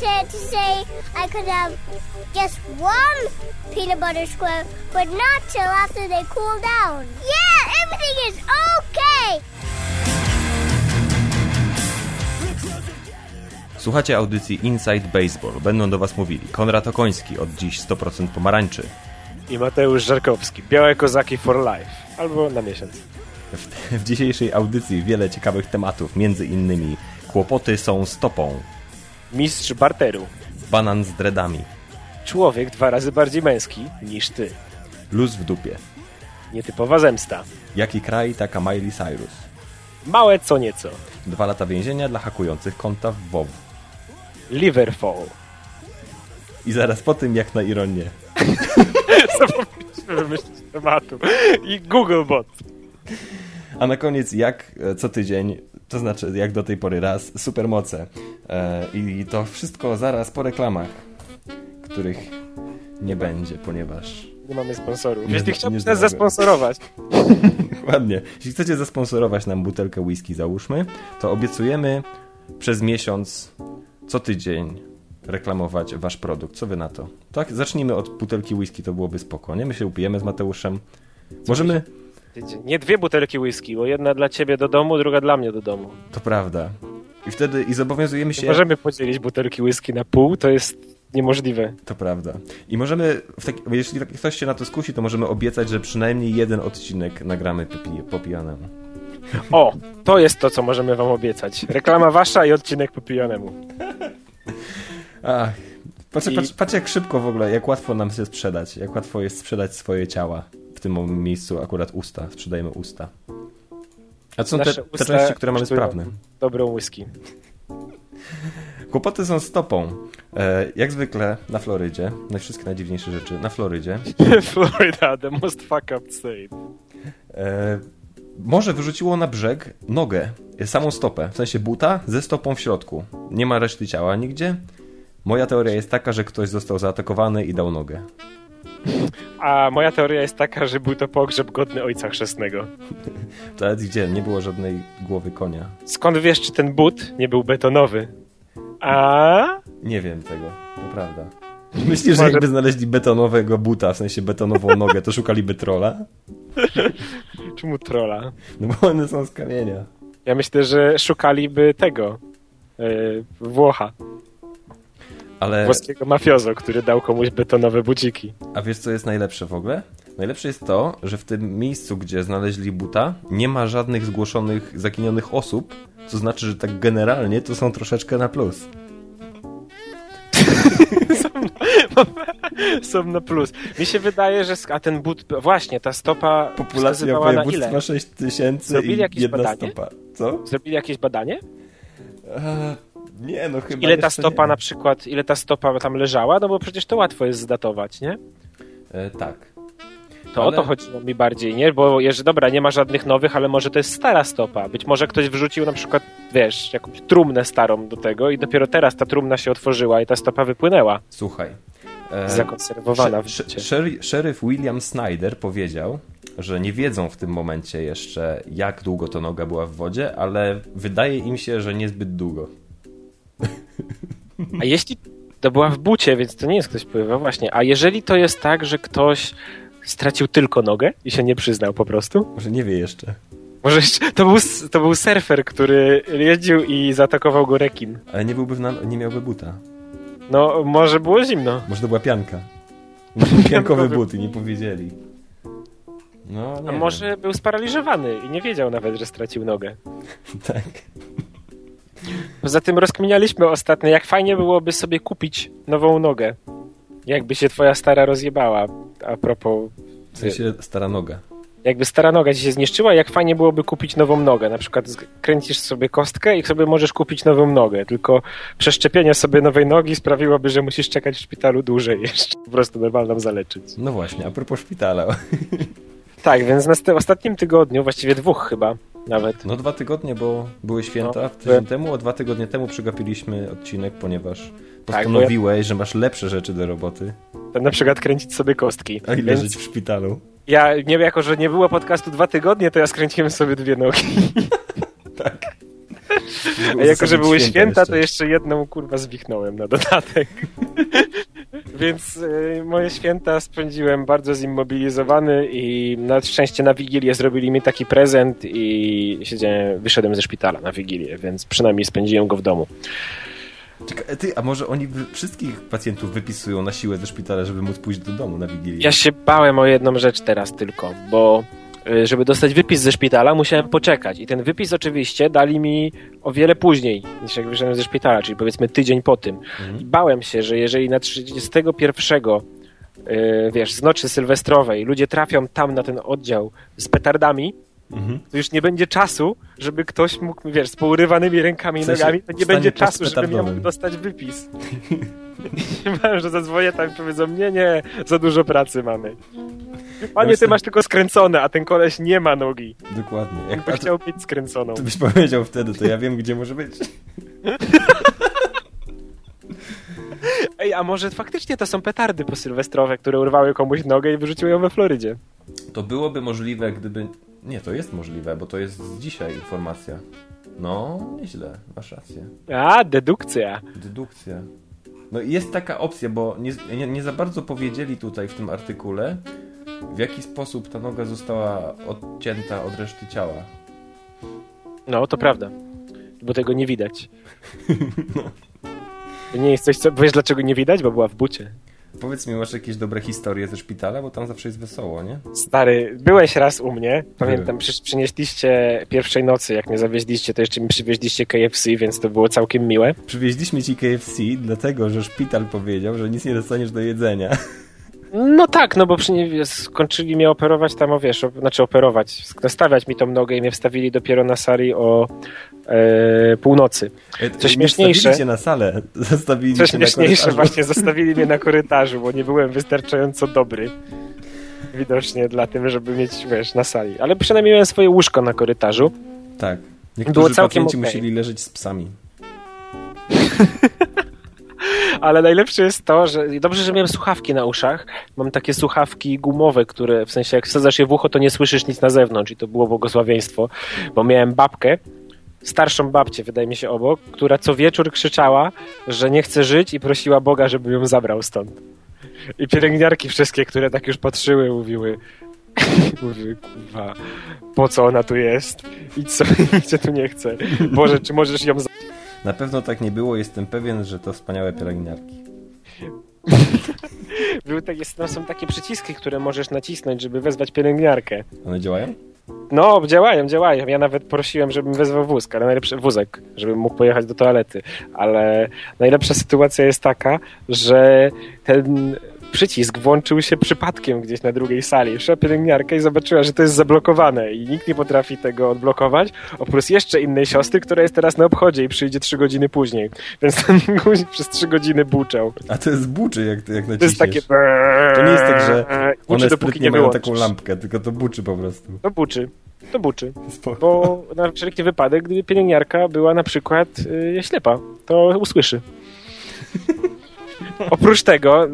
said to say I could have just one peanut butter square, but not till after they cool down. Yeah, everything is okay. Słuchacie audycji Inside Baseball. Będą do Was mówili Konrad Okoński, od dziś 100% pomarańczy. I Mateusz Żarkowski. Białe kozaki for life. Albo na miesiąc. W, w dzisiejszej audycji wiele ciekawych tematów, między innymi kłopoty są stopą, Mistrz barteru. banan z dreadami, Człowiek dwa razy bardziej męski niż ty. luz w dupie. Nietypowa zemsta. Jaki kraj, taka Miley Cyrus. Małe co nieco. Dwa lata więzienia dla hakujących konta w WoW. Liverfall. I zaraz po tym, jak na ironię. Zapomnieliśmy wymyślić tematu. I Googlebot. A na koniec, jak e, co tydzień, to znaczy jak do tej pory raz, supermoce. E, I to wszystko zaraz po reklamach, których nie będzie, ponieważ Nie mamy sponsorów. Nie Jeśli chciałbyś nas zasponsorować, Ładnie. Jeśli chcecie zasponsorować nam butelkę whisky, załóżmy, to obiecujemy przez miesiąc, co tydzień reklamować wasz produkt. Co wy na to? Tak? Zacznijmy od butelki whisky, to byłoby spoko, nie? My się upijemy z Mateuszem. Możemy... nie dwie butelki whisky, bo jedna dla ciebie do domu, druga dla mnie do domu. To prawda. I wtedy i zobowiązujemy się... Nie możemy podzielić butelki whisky na pół, to jest niemożliwe. To prawda. I możemy, taki, jeśli tak- ktoś się na to skusi, to możemy obiecać, że przynajmniej jeden odcinek nagramy po pijanemu. O, to jest to, co możemy wam obiecać. Reklama wasza i odcinek po pijanemu. Ach, patrz, I- patrz, patrz jak szybko w ogóle, jak łatwo nam się sprzedać, jak łatwo jest sprzedać swoje ciała. W tym miejscu akurat usta, sprzedajemy usta. A co są te, te części, które mamy sprawne? Dobrą whisky. Kłopoty są stopą. E, jak zwykle na Florydzie, na wszystkie najdziwniejsze rzeczy, na Florydzie, Florida, the most fuck up state. e, morze wyrzuciło na brzeg nogę, samą stopę, w sensie buta ze stopą w środku. Nie ma reszty ciała nigdzie. Moja teoria jest taka, że ktoś został zaatakowany i dał nogę. A moja teoria jest taka, że był to pogrzeb godny ojca chrzestnego. To nawet gdzie? Nie było żadnej głowy konia. Skąd wiesz, czy ten but nie był betonowy? A? Nie wiem tego, to prawda. Myślisz, że jakby znaleźli betonowego buta, w sensie betonową nogę, to szukaliby trola? Czemu trola? No bo one są z kamienia. Ja myślę, że szukaliby tego. Yy, Włocha. Ale, Włoskiego mafiozo, który dał komuś betonowe buciki. a wiesz co jest najlepsze w ogóle? Najlepsze jest to, że w tym miejscu, gdzie znaleźli buta, nie ma żadnych zgłoszonych zaginionych osób, co znaczy, że tak generalnie to są troszeczkę na plus. Są na plus. Mi się wydaje, że... A ten but... Właśnie, ta stopa Populacja województwa ile? 6 tysięcy Zrobili i jakieś jedna badanie? stopa. Co? Zrobili jakieś badanie? Eee, nie, no chyba Ile ta stopa nie. na przykład, ile ta stopa tam leżała? No bo przecież to łatwo jest zdatować, nie? E, tak. To Ale- o to chodziło mi bardziej, nie? Bo jeżeli, dobra, nie ma żadnych nowych, ale może to jest stara stopa. Być może ktoś wrzucił na przykład, wiesz, jakąś trumnę starą do tego i dopiero teraz ta trumna się otworzyła i ta stopa wypłynęła. Słuchaj. e, Zakonserwowana w życie. sze- Szeryf William Snyder powiedział, że nie wiedzą w tym momencie jeszcze, jak długo to noga była w wodzie, ale wydaje im się, że niezbyt długo. A jeśli to była w bucie, więc to nie jest ktoś pływa, właśnie. A jeżeli to jest tak, że ktoś stracił tylko nogę i się nie przyznał po prostu? Może nie wie jeszcze. Może jeszcze- to był, to był surfer, który jeździł i zaatakował go rekin. Ale nie byłby w na... nie miałby buta. No, może było zimno. Może to była pianka. Piankowy but i nie powiedzieli. No, nie A wiem. może był sparaliżowany i nie wiedział nawet, że stracił nogę. Tak. Poza tym rozkminialiśmy ostatnio, jak fajnie byłoby sobie kupić nową nogę. Jakby się twoja stara rozjebała. A propos, W sensie stara noga. jakby stara noga ci się zniszczyła, jak fajnie byłoby kupić nową nogę. Na przykład kręcisz sobie kostkę i sobie możesz kupić nową nogę. Tylko przeszczepienie sobie nowej nogi sprawiłoby, że musisz czekać w szpitalu dłużej jeszcze. Po prostu normalną zaleczyć. No właśnie, a propos szpitala. Tak, więc na st- ostatnim tygodniu, właściwie dwóch chyba nawet, No dwa tygodnie, bo były święta No, tydzień były- temu, a dwa tygodnie temu przegapiliśmy odcinek, ponieważ Tak, postanowiłeś, że masz lepsze rzeczy do roboty, na przykład kręcić sobie kostki. a i Więc- leżeć w szpitalu. Ja, nie jako, że nie było podcastu dwa tygodnie, to ja skręciłem sobie dwie nogi. Tak. A jako, że były święta, to jeszcze jedną kurwa zwichnąłem na dodatek. Więc y, moje święta spędziłem bardzo zimmobilizowany i na szczęście na Wigilię zrobili mi taki prezent i siedziałem, wyszedłem ze szpitala na Wigilię, więc przynajmniej spędziłem go w domu. Czekaj, ty, a może oni wszystkich pacjentów wypisują na siłę ze szpitala, żeby móc pójść do domu na Wigilię? Ja się bałem o jedną rzecz teraz tylko, bo żeby dostać wypis ze szpitala, musiałem poczekać. I ten wypis oczywiście dali mi o wiele później, niż jak wyszedłem ze szpitala, czyli powiedzmy tydzień po tym. Mhm. I bałem się, że jeżeli na 31 yy, wiesz, z nocy sylwestrowej ludzie trafią tam na ten oddział z petardami, Mhm. to już nie będzie czasu, żeby ktoś mógł, wiesz, z pourywanymi rękami i W sensie nogami, to nie będzie czasu, żebym ja mógł dostać wypis. Że zadzwonię tam i powiedzą, nie, nie, za dużo pracy mamy. Panie, ty masz tylko skręcone, a ten koleś nie ma nogi. Dokładnie. Jak Jakby chciał mieć skręconą. to byś powiedział wtedy, to ja wiem, gdzie może być. Ej, a może faktycznie to są petardy posylwestrowe, które urwały komuś nogę i wyrzuciły ją we Florydzie? To byłoby możliwe, gdyby... Nie, to jest możliwe, bo to jest z dzisiaj informacja. No, nieźle, masz rację. A, dedukcja. Dedukcja. No jest taka opcja, bo nie, nie, nie za bardzo powiedzieli tutaj w tym artykule, w jaki sposób ta noga została odcięta od reszty ciała. No, to prawda. Bo tego nie widać. To nie jest coś, co... Wiesz, dlaczego nie widać? Bo była w bucie. Powiedz mi, masz jakieś dobre historie ze szpitala, bo tam zawsze jest wesoło, nie? Stary, byłeś raz u mnie. Pamiętam, przy, przynieśliście pierwszej nocy, jak mnie zawieźliście, to jeszcze mi przywieźliście KFC, więc to było całkiem miłe. Przywieźliśmy ci KFC, dlatego że szpital powiedział, że nic nie dostaniesz do jedzenia. No tak, no bo przynie... skończyli mnie operować tam, o wiesz, o, znaczy operować, nastawiać mi tą nogę i mnie wstawili dopiero na sali o e, północy. Co Nie śmieszniejsze- cię na salę, zostawili Co śmieszniejsze, właśnie zostawili mnie na korytarzu, bo nie byłem wystarczająco dobry. Widocznie dla tym, żeby mieć, wiesz, na sali. Ale przynajmniej miałem swoje łóżko na korytarzu. Tak. Niektórzy Było całkiem pacjenci okej. musieli leżeć z psami. Ale najlepsze jest to, że dobrze, że miałem słuchawki na uszach. Mam takie słuchawki gumowe, które w sensie jak wsadzasz je w ucho, to nie słyszysz nic na zewnątrz i to było błogosławieństwo, bo miałem babkę, starszą babcię, wydaje mi się obok, która co wieczór krzyczała, że nie chce żyć i prosiła Boga, żeby ją zabrał stąd. I pielęgniarki wszystkie, które tak już patrzyły, mówiły mówiły, kurwa, po co ona tu jest i co, i cię tu nie chce. Boże, czy możesz ją za- Na pewno tak nie było, jestem pewien, że to wspaniałe pielęgniarki. Były takie, no, są takie przyciski, które możesz nacisnąć, żeby wezwać pielęgniarkę. One działają? No, działają, działają. Ja nawet prosiłem, żebym wezwał wózek, ale najlepszy wózek, żebym mógł pojechać do toalety. Ale najlepsza sytuacja jest taka, że ten przycisk włączył się przypadkiem gdzieś na drugiej sali. Szła pielęgniarka i zobaczyła, że to jest zablokowane i nikt nie potrafi tego odblokować, oprócz jeszcze innej siostry, która jest teraz na obchodzie i przyjdzie trzy godziny później. Więc ten guzik przez trzy godziny buczał. A to jest buczy, jak, jak naciśniesz. To jest takie... To nie jest tak, że Buczy, one dopóki sprytnie nie mają taką lampkę, tylko to buczy po prostu. To buczy. To buczy. Spoko. Bo na wszelki wypadek, gdyby pielęgniarka była na przykład y, ślepa, to usłyszy. Oprócz tego,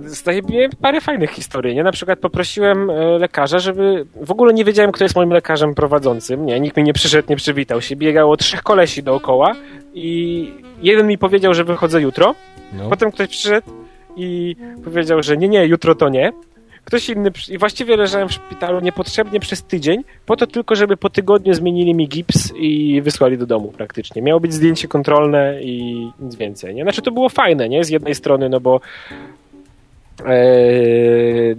mi parę fajnych historii. Nie? Na przykład poprosiłem e, lekarza, żeby. W ogóle nie wiedziałem, kto jest moim lekarzem prowadzącym. Nie, nikt mi nie przyszedł, nie przywitał się. Biegało trzech kolesi dookoła i jeden mi powiedział, że wychodzę jutro. No. Potem ktoś przyszedł i powiedział, że nie, nie, jutro to nie. Ktoś inny, i właściwie leżałem w szpitalu niepotrzebnie przez tydzień, po to tylko, żeby po tygodniu zmienili mi gips i wysłali do domu praktycznie. Miało być zdjęcie kontrolne i nic więcej, nie? Znaczy to było fajne, nie? Z jednej strony, no bo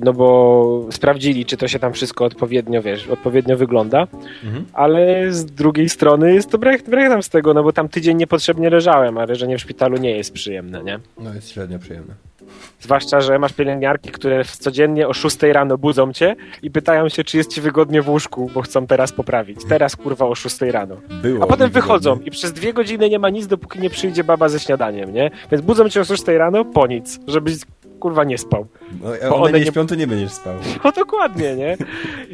no bo sprawdzili, czy to się tam wszystko odpowiednio, wiesz, odpowiednio wygląda, Mhm. ale z drugiej strony jest to brech, tam z tego, no bo tam tydzień niepotrzebnie leżałem, a leżenie w szpitalu nie jest przyjemne, nie? No jest średnio przyjemne. Zwłaszcza, że masz pielęgniarki, które codziennie o 6 rano budzą cię i pytają się, czy jest ci wygodnie w łóżku, bo chcą teraz poprawić. Teraz kurwa o 6 rano. Było. A potem wychodzą wygodnie. i przez dwie godziny nie ma nic, dopóki nie przyjdzie baba ze śniadaniem, nie? Więc budzą cię o 6 rano po nic, żebyś kurwa nie spał. No, bo one, one nie nie- śpią, to nie będziesz spał. No dokładnie, nie?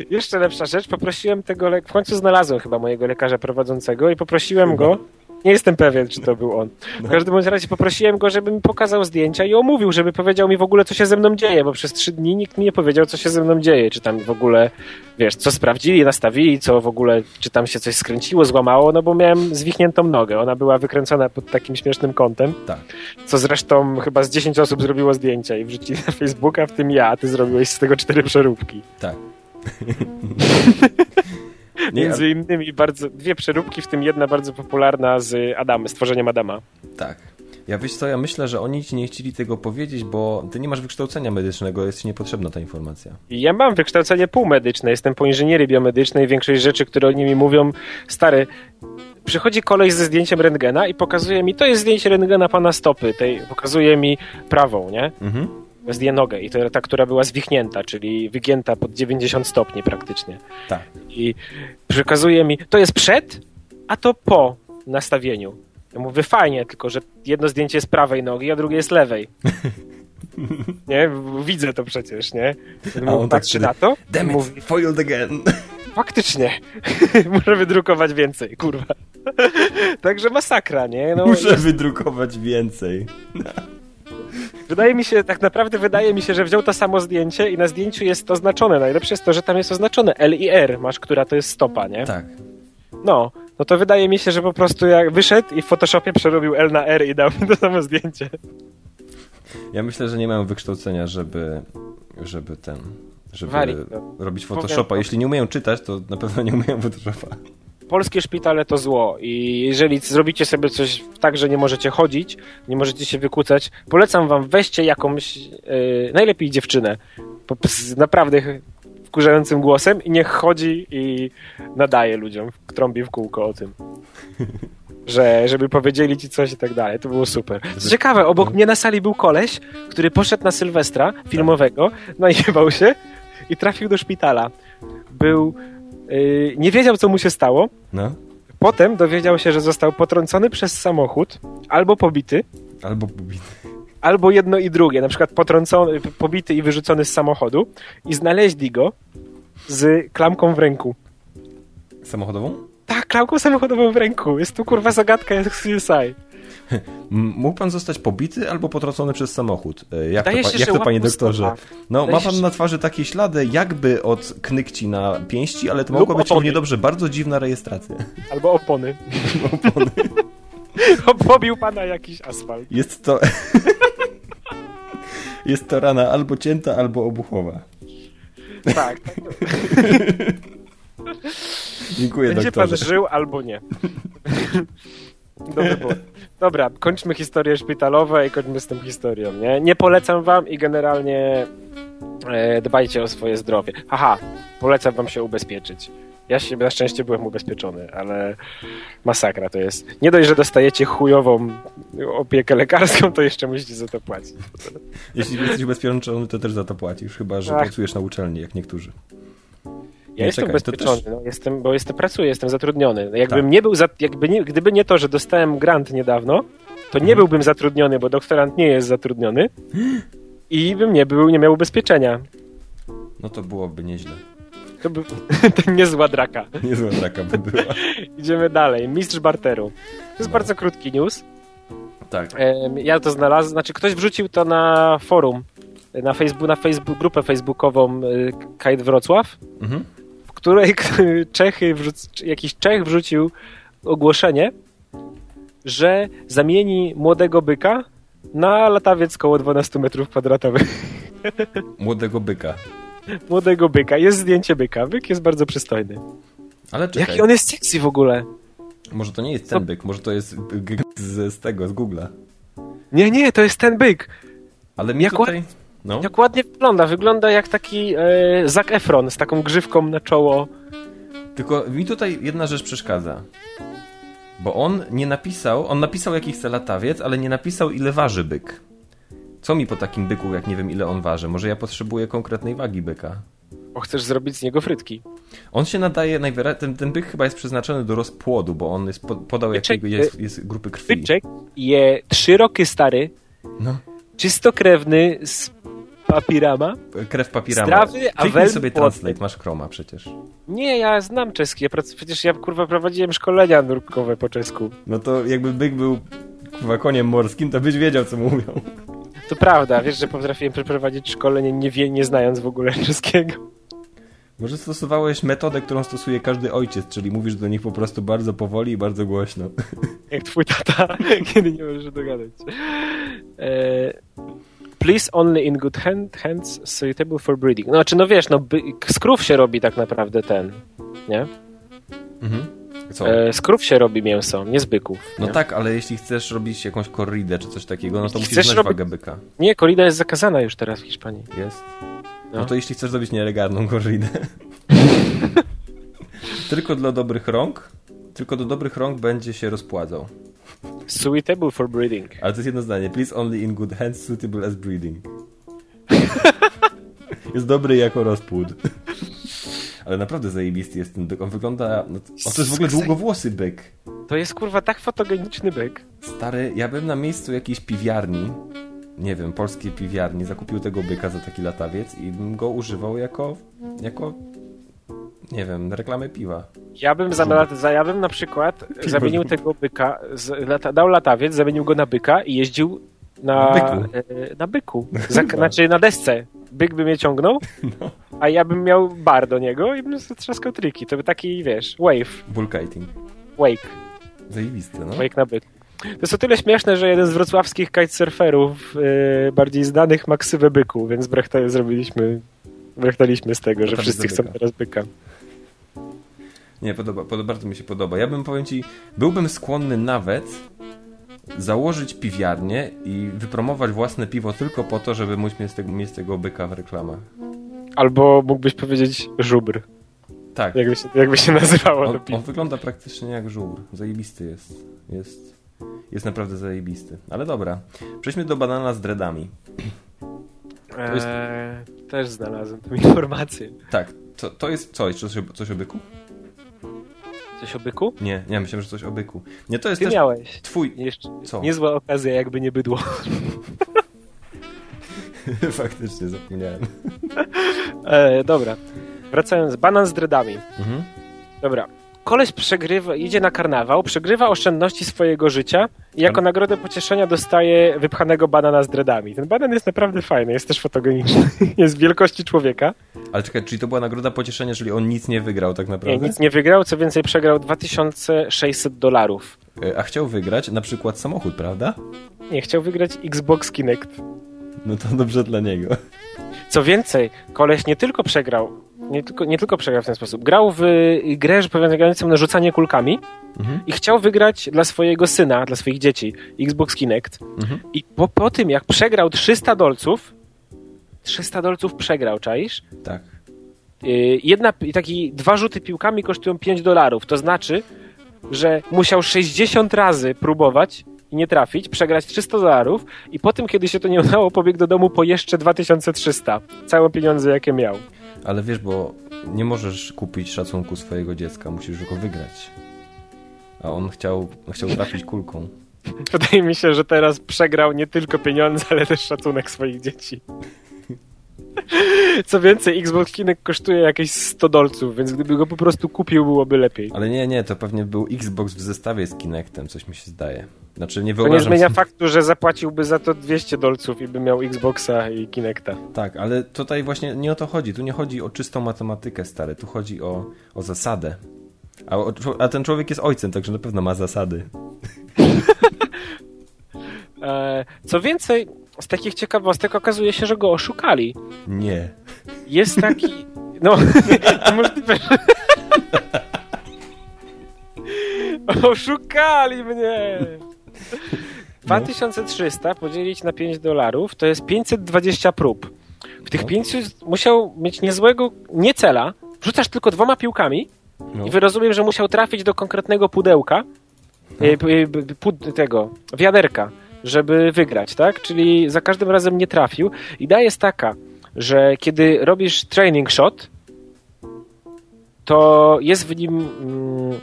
Jeszcze lepsza rzecz, poprosiłem tego, le- w końcu znalazłem chyba mojego lekarza prowadzącego i poprosiłem go, Nie jestem pewien, czy to był on. W każdym bądź razie poprosiłem go, żeby mi pokazał zdjęcia i omówił, żeby powiedział mi w ogóle, co się ze mną dzieje, bo przez trzy dni nikt mi nie powiedział, co się ze mną dzieje. Czy tam w ogóle, wiesz, co sprawdzili, nastawili, co w ogóle, czy tam się coś skręciło, złamało, no bo miałem zwichniętą nogę. Ona była wykręcona pod takim śmiesznym kątem, Tak. co zresztą chyba z 10 osób zrobiło zdjęcia i wrzucili na Facebooka, w tym ja, a ty zrobiłeś z tego cztery przeróbki. Tak. Nie, Między innymi bardzo, dwie przeróbki, w tym jedna bardzo popularna z Adamy, stworzeniem Adama. Tak. Ja wiesz co, ja myślę, że oni ci nie chcieli tego powiedzieć, bo ty nie masz wykształcenia medycznego, jest ci niepotrzebna ta informacja. Ja mam wykształcenie półmedyczne, jestem po inżynierii biomedycznej, większość rzeczy, które oni mi mówią, stary, przychodzi koleś ze zdjęciem rentgena i pokazuje mi, to jest zdjęcie rentgena pana stopy, tej, pokazuje mi prawą, nie? Mhm. Zdję nogę i to ta, która była zwichnięta, czyli wygięta pod 90 stopni praktycznie. Tak. I przekazuje mi, to jest przed, a to po nastawieniu. Ja mówię, fajnie, tylko że jedno zdjęcie jest prawej nogi, a drugie jest lewej. nie? Widzę to przecież, nie? A on tak na to Damn it, mówi, foiled again. faktycznie, muszę wydrukować więcej, kurwa. Także masakra, nie? No, Muszę wydrukować więcej. Wydaje mi się, tak naprawdę wydaje mi się, że wziął to samo zdjęcie i na zdjęciu jest oznaczone. Najlepsze jest to, że tam jest oznaczone L i R, masz, która to jest stopa, nie? Tak. No, no to wydaje mi się, że po prostu jak wyszedł i w Photoshopie przerobił L na R i dał mi to samo zdjęcie. Ja myślę, że nie mają wykształcenia, żeby, żeby ten, żeby Wali, no. robić Powiem- Photoshopa. Jeśli nie umieją czytać, to na pewno nie umieją Photoshopa. Polskie szpitale to zło i jeżeli zrobicie sobie coś tak, że nie możecie chodzić, nie możecie się wykłócać, polecam wam weźcie jakąś, yy, najlepiej dziewczynę, z naprawdę wkurzającym głosem i niech chodzi i nadaje ludziom, trąbi w kółko o tym. Że, żeby powiedzieli ci coś i tak dalej. To było super. Co ciekawe, obok mnie na sali był koleś, który poszedł na Sylwestra filmowego, najebał się i trafił do szpitala. Był... Yy, nie wiedział, co mu się stało, No. Potem dowiedział się, że został potrącony przez samochód, albo pobity, Albo pobity. albo jedno i drugie. Na przykład potrącony, pobity i wyrzucony z samochodu i znaleźli go z klamką w ręku. Samochodową? Tak, klamką samochodową w ręku. Jest tu kurwa zagadka jak CSI. Mógł pan zostać pobity albo potrącony przez samochód. E, Jak, Wydaje to, się, jak to panie doktorze? No, ma pan się, na twarzy takie ślady jakby od knykci na pięści, ale to Lub mogło być opony. równie dobrze bardzo dziwna rejestracja. Albo opony. Opony. Pobił pana jakiś asfalt. Jest to... Jest to rana albo cięta, albo obuchowa. Tak. Dziękuję, Będzie pan doktorze. żył albo nie. Dobry. Dobra, kończmy historie szpitalowe i kończmy z tą historią, nie? Nie polecam wam i generalnie e, dbajcie o swoje zdrowie. Haha, polecam wam się ubezpieczyć. Ja się na szczęście byłem ubezpieczony, ale masakra to jest. Nie dość, że dostajecie chujową opiekę lekarską, to jeszcze musicie za to płacić. Jeśli jesteś ubezpieczony, to też za to płacisz, chyba że Ach. pracujesz na uczelni, jak niektórzy. Ja Nie, jestem czekaj, ubezpieczony, no, jestem, bo jestem, pracuję, jestem zatrudniony. Jakbym Tak. nie był, za, jakby nie, gdyby nie to, że dostałem grant niedawno, to nie Mhm. byłbym zatrudniony, bo doktorant nie jest zatrudniony i bym nie był, nie miał ubezpieczenia. No to byłoby nieźle. To by to niezła draka. Niezła taka by była. Idziemy dalej. Mistrz barteru. To jest No. bardzo krótki news. Tak. Ja to znalazłem, znaczy ktoś wrzucił to na forum, na Facebook, na Facebook, grupę facebookową y, Kite Wrocław, Mhm. W której Czechy wrzuc- jakiś Czech wrzucił ogłoszenie, że zamieni młodego byka na latawiec koło 12 metrów kwadratowych. Młodego byka. Młodego byka. Jest zdjęcie byka. Byk jest bardzo przystojny. Ale czekaj, Jaki on jest sexy w ogóle. może to nie jest ten byk, może to jest z, z tego, z Google'a. Nie, nie, to jest ten byk. Ale mi Jak tutaj... No, Jak ładnie wygląda. Wygląda jak taki e, Zac Efron z taką grzywką na czoło. tylko mi tutaj jedna rzecz przeszkadza. Bo on nie napisał, on napisał jaki chce latawiec, ale nie napisał ile waży byk. Co mi po takim byku, jak nie wiem ile on waży? Może ja potrzebuję konkretnej wagi byka. Bo chcesz zrobić z niego frytki. On się nadaje, najwyraźniej, ten, ten byk chyba jest przeznaczony do rozpłodu, bo on jest, po- podał jakiego jest, jest grupy krwi. Byczek je trzy roki stary, No. czystokrewny, z papirama. Krew papirama. Zdrowy, a Kliknij sobie translate, masz chroma przecież. Nie, ja znam czeski. Ja prac... Przecież ja kurwa prowadziłem szkolenia nurkowe po czesku. No to jakby byk był kurwa koniem morskim, to byś wiedział, co mówią. To prawda, wiesz, że potrafiłem przeprowadzić szkolenie nie, wie, nie znając w ogóle czeskiego. Może stosowałeś metodę, którą stosuje każdy ojciec, czyli mówisz do nich po prostu bardzo powoli i bardzo głośno. Jak twój tata, kiedy nie możesz dogadać. E, please only in good hand, hands suitable for breeding. No, czy no wiesz, no z krów się robi tak naprawdę ten, nie? Mhm. Co? E, z krów się robi mięso, nie z byków. No nie? tak, ale jeśli chcesz robić jakąś korridę czy coś takiego, no to musisz znać robić- wagę byka. Nie, korida jest zakazana już teraz w Hiszpanii. Jest? No. No to jeśli chcesz zrobić nielegalną korridę. tylko dla dobrych rąk, tylko do dobrych rąk będzie się rozpładzał. Suitable for breeding. Ale to jest jedno zdanie. Please only in good hands suitable as breeding. jest dobry jako rozpłód. Ale naprawdę zajebisty jest ten byk. On wygląda... No, on to jest w ogóle długowłosy byk. To jest kurwa tak fotogeniczny byk. Stary, ja bym na miejscu jakiejś piwiarni, nie wiem, polskiej piwiarni, zakupił tego byka za taki latawiec i bym go używał jako, jako nie wiem, reklamę piwa. Ja bym, za, ja bym na przykład zamienił tego byka, z, lata, dał latawiec, zamienił go na byka i jeździł na, Na byku. e, na byku. Za, znaczy na desce. Byk by mnie ciągnął, a ja bym miał bar do niego i bym trzaskał triki. To by taki, wiesz, wave, Bullkiting. wake, Zajebiste, no. wake na byku. To jest o tyle śmieszne, że jeden z wrocławskich kitesurferów, e, bardziej znanych, ma ksywę byku, więc brechta, zrobiliśmy, brechtaliśmy z tego, że Latawiec wszyscy chcą teraz byka. Nie, podoba, podoba, bardzo mi się podoba. Ja bym, powiem ci, byłbym skłonny nawet założyć piwiarnię i wypromować własne piwo tylko po to, żeby móc mieć tego, mieć tego byka w reklamach. Albo mógłbyś powiedzieć żubr. Tak. Jakby się, jakby się nazywało to On, piwo. on wygląda praktycznie jak żubr. Zajebisty jest. Jest, jest naprawdę zajebisty. Ale dobra. Przejdźmy do banana z dreadami. Eee, Też znalazłem tę informację. Tak, to, to jest coś, coś, coś o byku? Coś o byku? Nie, nie, myślałem, że coś o byku. Nie, to jest Ty też miałeś. twój... Jeszcze Co? niezła okazja, jakby nie bydło. Faktycznie zapomniałem. E, dobra. Wracając, banan z dreadami. Mhm. Dobra. Koleś przegrywa, idzie na karnawał, przegrywa oszczędności swojego życia i jako Ale- nagrodę pocieszenia dostaje wypchanego banana z dreadami. Ten banan jest naprawdę fajny, jest też fotogeniczny. jest wielkości człowieka. Ale czekaj, czyli to była nagroda pocieszenia, czyli on nic nie wygrał tak Nie, naprawdę? nic nie wygrał, co więcej przegrał 2600 dolarów. E, A chciał wygrać na przykład samochód, prawda? Nie, chciał wygrać Xbox Kinect. No to dobrze dla niego. Co więcej, koleś nie tylko przegrał, nie tylko, nie tylko przegrał w ten sposób, grał w grę polegającą na rzucanie kulkami Mhm. i chciał wygrać dla swojego syna, dla swoich dzieci Xbox Kinect. Mhm. I po, po tym, jak przegrał 300 dolców, 300 dolców przegrał, czaisz? Tak. Y, Jedna, i taki dwa rzuty piłkami kosztują 5 dolarów. To znaczy, że musiał 60 razy próbować i nie trafić, przegrać 300 dolarów i po tym, kiedy się to nie udało, pobiegł do domu po jeszcze 2300. Całe pieniądze, jakie miał. Ale wiesz, bo nie możesz kupić szacunku swojego dziecka, musisz go wygrać. A on chciał, chciał trafić kulką. Wydaje mi się, że teraz przegrał nie tylko pieniądze, ale też szacunek swoich dzieci. Co więcej, Xbox Kinect kosztuje jakieś 100 dolców, więc gdyby go po prostu kupił, byłoby lepiej. Ale nie, nie, to pewnie był Xbox w zestawie z Kinectem, coś mi się zdaje. Znaczy nie To nie wyobrażam zmienia sobie... faktu, że zapłaciłby za to 200 dolców i by miał Xboxa i Kinecta. Tak, ale tutaj właśnie nie o to chodzi. Tu nie chodzi o czystą matematykę, stary. Tu chodzi o, o zasadę. A, o, a ten człowiek jest ojcem, także na pewno ma zasady. E, co więcej, z takich ciekawostek okazuje się, że go oszukali. Nie. Jest taki... No, możliwe, że... Oszukali mnie! 2300 podzielić na 5 dolarów to jest 520 prób. W tych No. 500 musiał mieć niezłego, nie cela, wrzucasz tylko dwoma piłkami No. i rozumiem, że musiał trafić do konkretnego pudełka, No. e, e, pud, tego, wiaderka, żeby wygrać, tak? Czyli za każdym razem nie trafił. Idea jest taka, że kiedy robisz training shot, to jest w nim mm,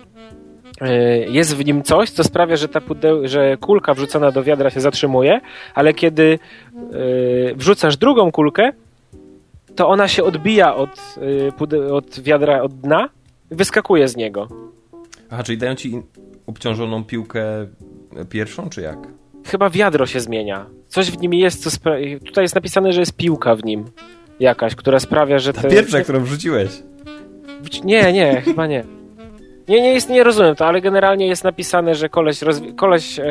e, jest w nim coś, co sprawia, że ta pudeł, że kulka wrzucona do wiadra się zatrzymuje, ale kiedy e, wrzucasz drugą kulkę, to ona się odbija od, pude- od wiadra, od dna wyskakuje z niego. Aha, czyli dają ci obciążoną piłkę pierwszą, czy jak? Chyba wiadro się zmienia. Coś w nim jest, co spra- tutaj jest napisane, że jest piłka w nim jakaś, która sprawia, że Ta te... pierwsza, którą wrzuciłeś. Nie, nie, chyba nie. Nie, nie, jest, nie rozumiem to, ale generalnie jest napisane, że koleś, rozwi- koleś e,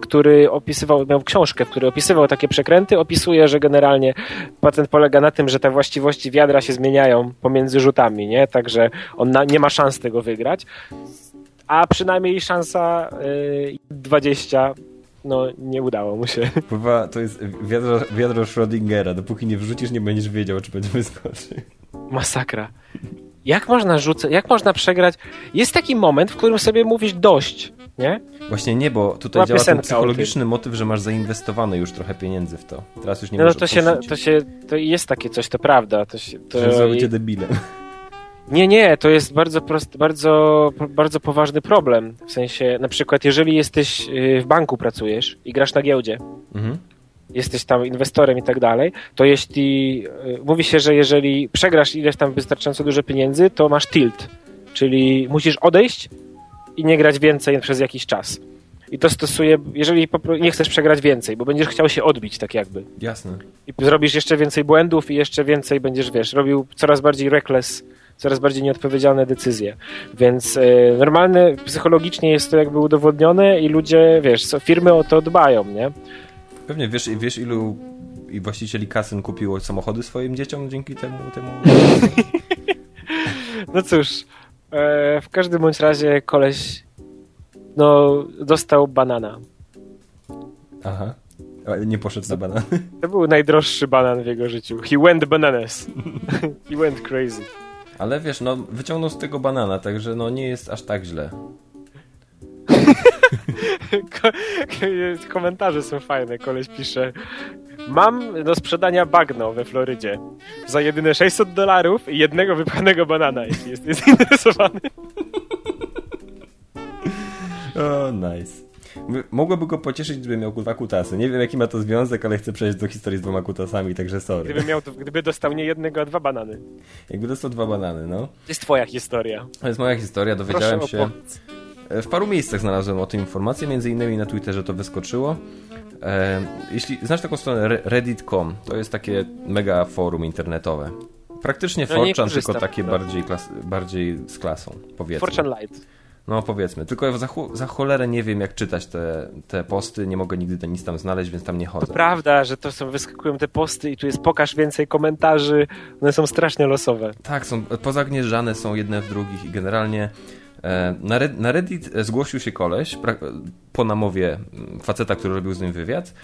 który opisywał, miał książkę, w której opisywał takie przekręty, opisuje, że generalnie patent polega na tym, że te właściwości wiadra się zmieniają pomiędzy rzutami, nie? Także on na, nie ma szans tego wygrać. A przynajmniej szansa e, 20, no nie udało mu się. Pływa, to jest wiadro, wiadro Schrödingera. Dopóki nie wrzucisz, nie będziesz wiedział, czy będzie wyskoczy. Masakra. Jak można rzucać, jak można przegrać? Jest taki moment, w którym sobie mówisz dość, nie? Właśnie nie, bo tutaj Była działa ten psychologiczny motyw, że masz zainwestowane już trochę pieniędzy w to. Teraz już nie No, no możesz to się, to się, to jest takie coś, to prawda. To się, to, że zrobicie debilem. Nie, nie, to jest bardzo prosty, bardzo, bardzo poważny problem. W sensie, na przykład, jeżeli jesteś y, w banku pracujesz i grasz na giełdzie, Mhm. jesteś tam inwestorem i tak dalej, to jeśli, y, mówi się, że jeżeli przegrasz ileś tam wystarczająco dużo pieniędzy, to masz tilt, czyli musisz odejść i nie grać więcej przez jakiś czas. I to stosuje, jeżeli nie chcesz przegrać więcej, bo będziesz chciał się odbić tak jakby. Jasne. I zrobisz jeszcze więcej błędów i jeszcze więcej będziesz, wiesz, robił coraz bardziej reckless, coraz bardziej nieodpowiedzialne decyzje. Więc e, normalne, psychologicznie jest to jakby udowodnione i ludzie, wiesz, co, firmy o to dbają, nie? Pewnie wiesz, wiesz ilu i właścicieli kasyn kupiło samochody swoim dzieciom dzięki temu. temu... No cóż, e, w każdym bądź razie koleś no, dostał banana. Aha. Ale nie poszedł na banany. To był najdroższy banan w jego życiu. He went bananas. He went crazy. Ale wiesz, no wyciągnął z tego banana, także no nie jest aż tak źle. Ko- komentarze są fajne. Koleś pisze Mam do sprzedania bagno we Florydzie za jedyne 600 dolarów i jednego wypchanego banana, jeśli jest zainteresowany. O, nice. Mogłoby go pocieszyć, gdyby miał dwa kutasy. Nie wiem, jaki ma to związek, ale chcę przejść do historii z dwoma kutasami, także sorry. Gdyby, miał, gdyby dostał nie jednego, a dwa banany. Jakby dostał dwa banany, no. To jest twoja historia. To jest moja historia, dowiedziałem Proszę się... E, W paru miejscach znalazłem o tym informacje, między innymi na Twitterze to wyskoczyło. E, jeśli znasz taką stronę re- reddit.com, to jest takie mega forum internetowe. Praktycznie No nie 4chan, korzystam, tylko takie no. bardziej, klas, bardziej z klasą, powiedzmy. Fortune Light. No powiedzmy, tylko za, za cholerę nie wiem jak czytać te, te posty, nie mogę nigdy nic tam znaleźć, więc tam nie chodzę. To prawda, że to są, wyskakują te posty i tu jest pokaż więcej komentarzy. One są strasznie losowe. Tak, są pozagnieżane są jedne w drugich i generalnie e, na, Red, na Reddit e, zgłosił się koleś po namowie mm, faceta, który robił z nim wywiad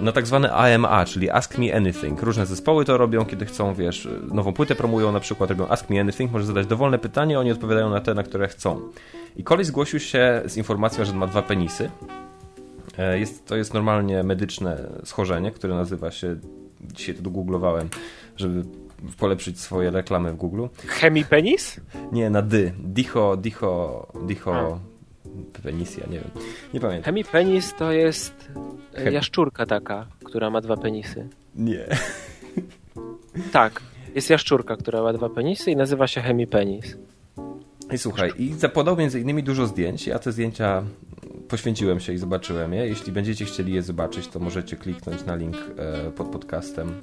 na tak zwany AMA, czyli Ask Me Anything. Różne zespoły to robią, kiedy chcą, wiesz, nową płytę promują, na przykład robią Ask Me Anything, możesz zadać dowolne pytanie, oni odpowiadają na te, na które chcą. I koleś zgłosił się z informacją, że ma dwa penisy. E, Jest, to jest normalnie medyczne schorzenie, które nazywa się, dzisiaj to dogooglowałem, żeby polepszyć swoje reklamy w Google. Hemipenis? Nie, na dy. Dicho, dicho, dicho... Penisja, nie wiem. Nie pamiętam. Hemipenis to jest e, Hem- jaszczurka taka, która ma dwa penisy. Nie. Tak, jest jaszczurka, która ma dwa penisy i nazywa się hemipenis. I słuchaj, i zapodał między innymi dużo zdjęć. Ja te zdjęcia poświęciłem się i zobaczyłem je. Jeśli będziecie chcieli je zobaczyć, to możecie kliknąć na link e, pod podcastem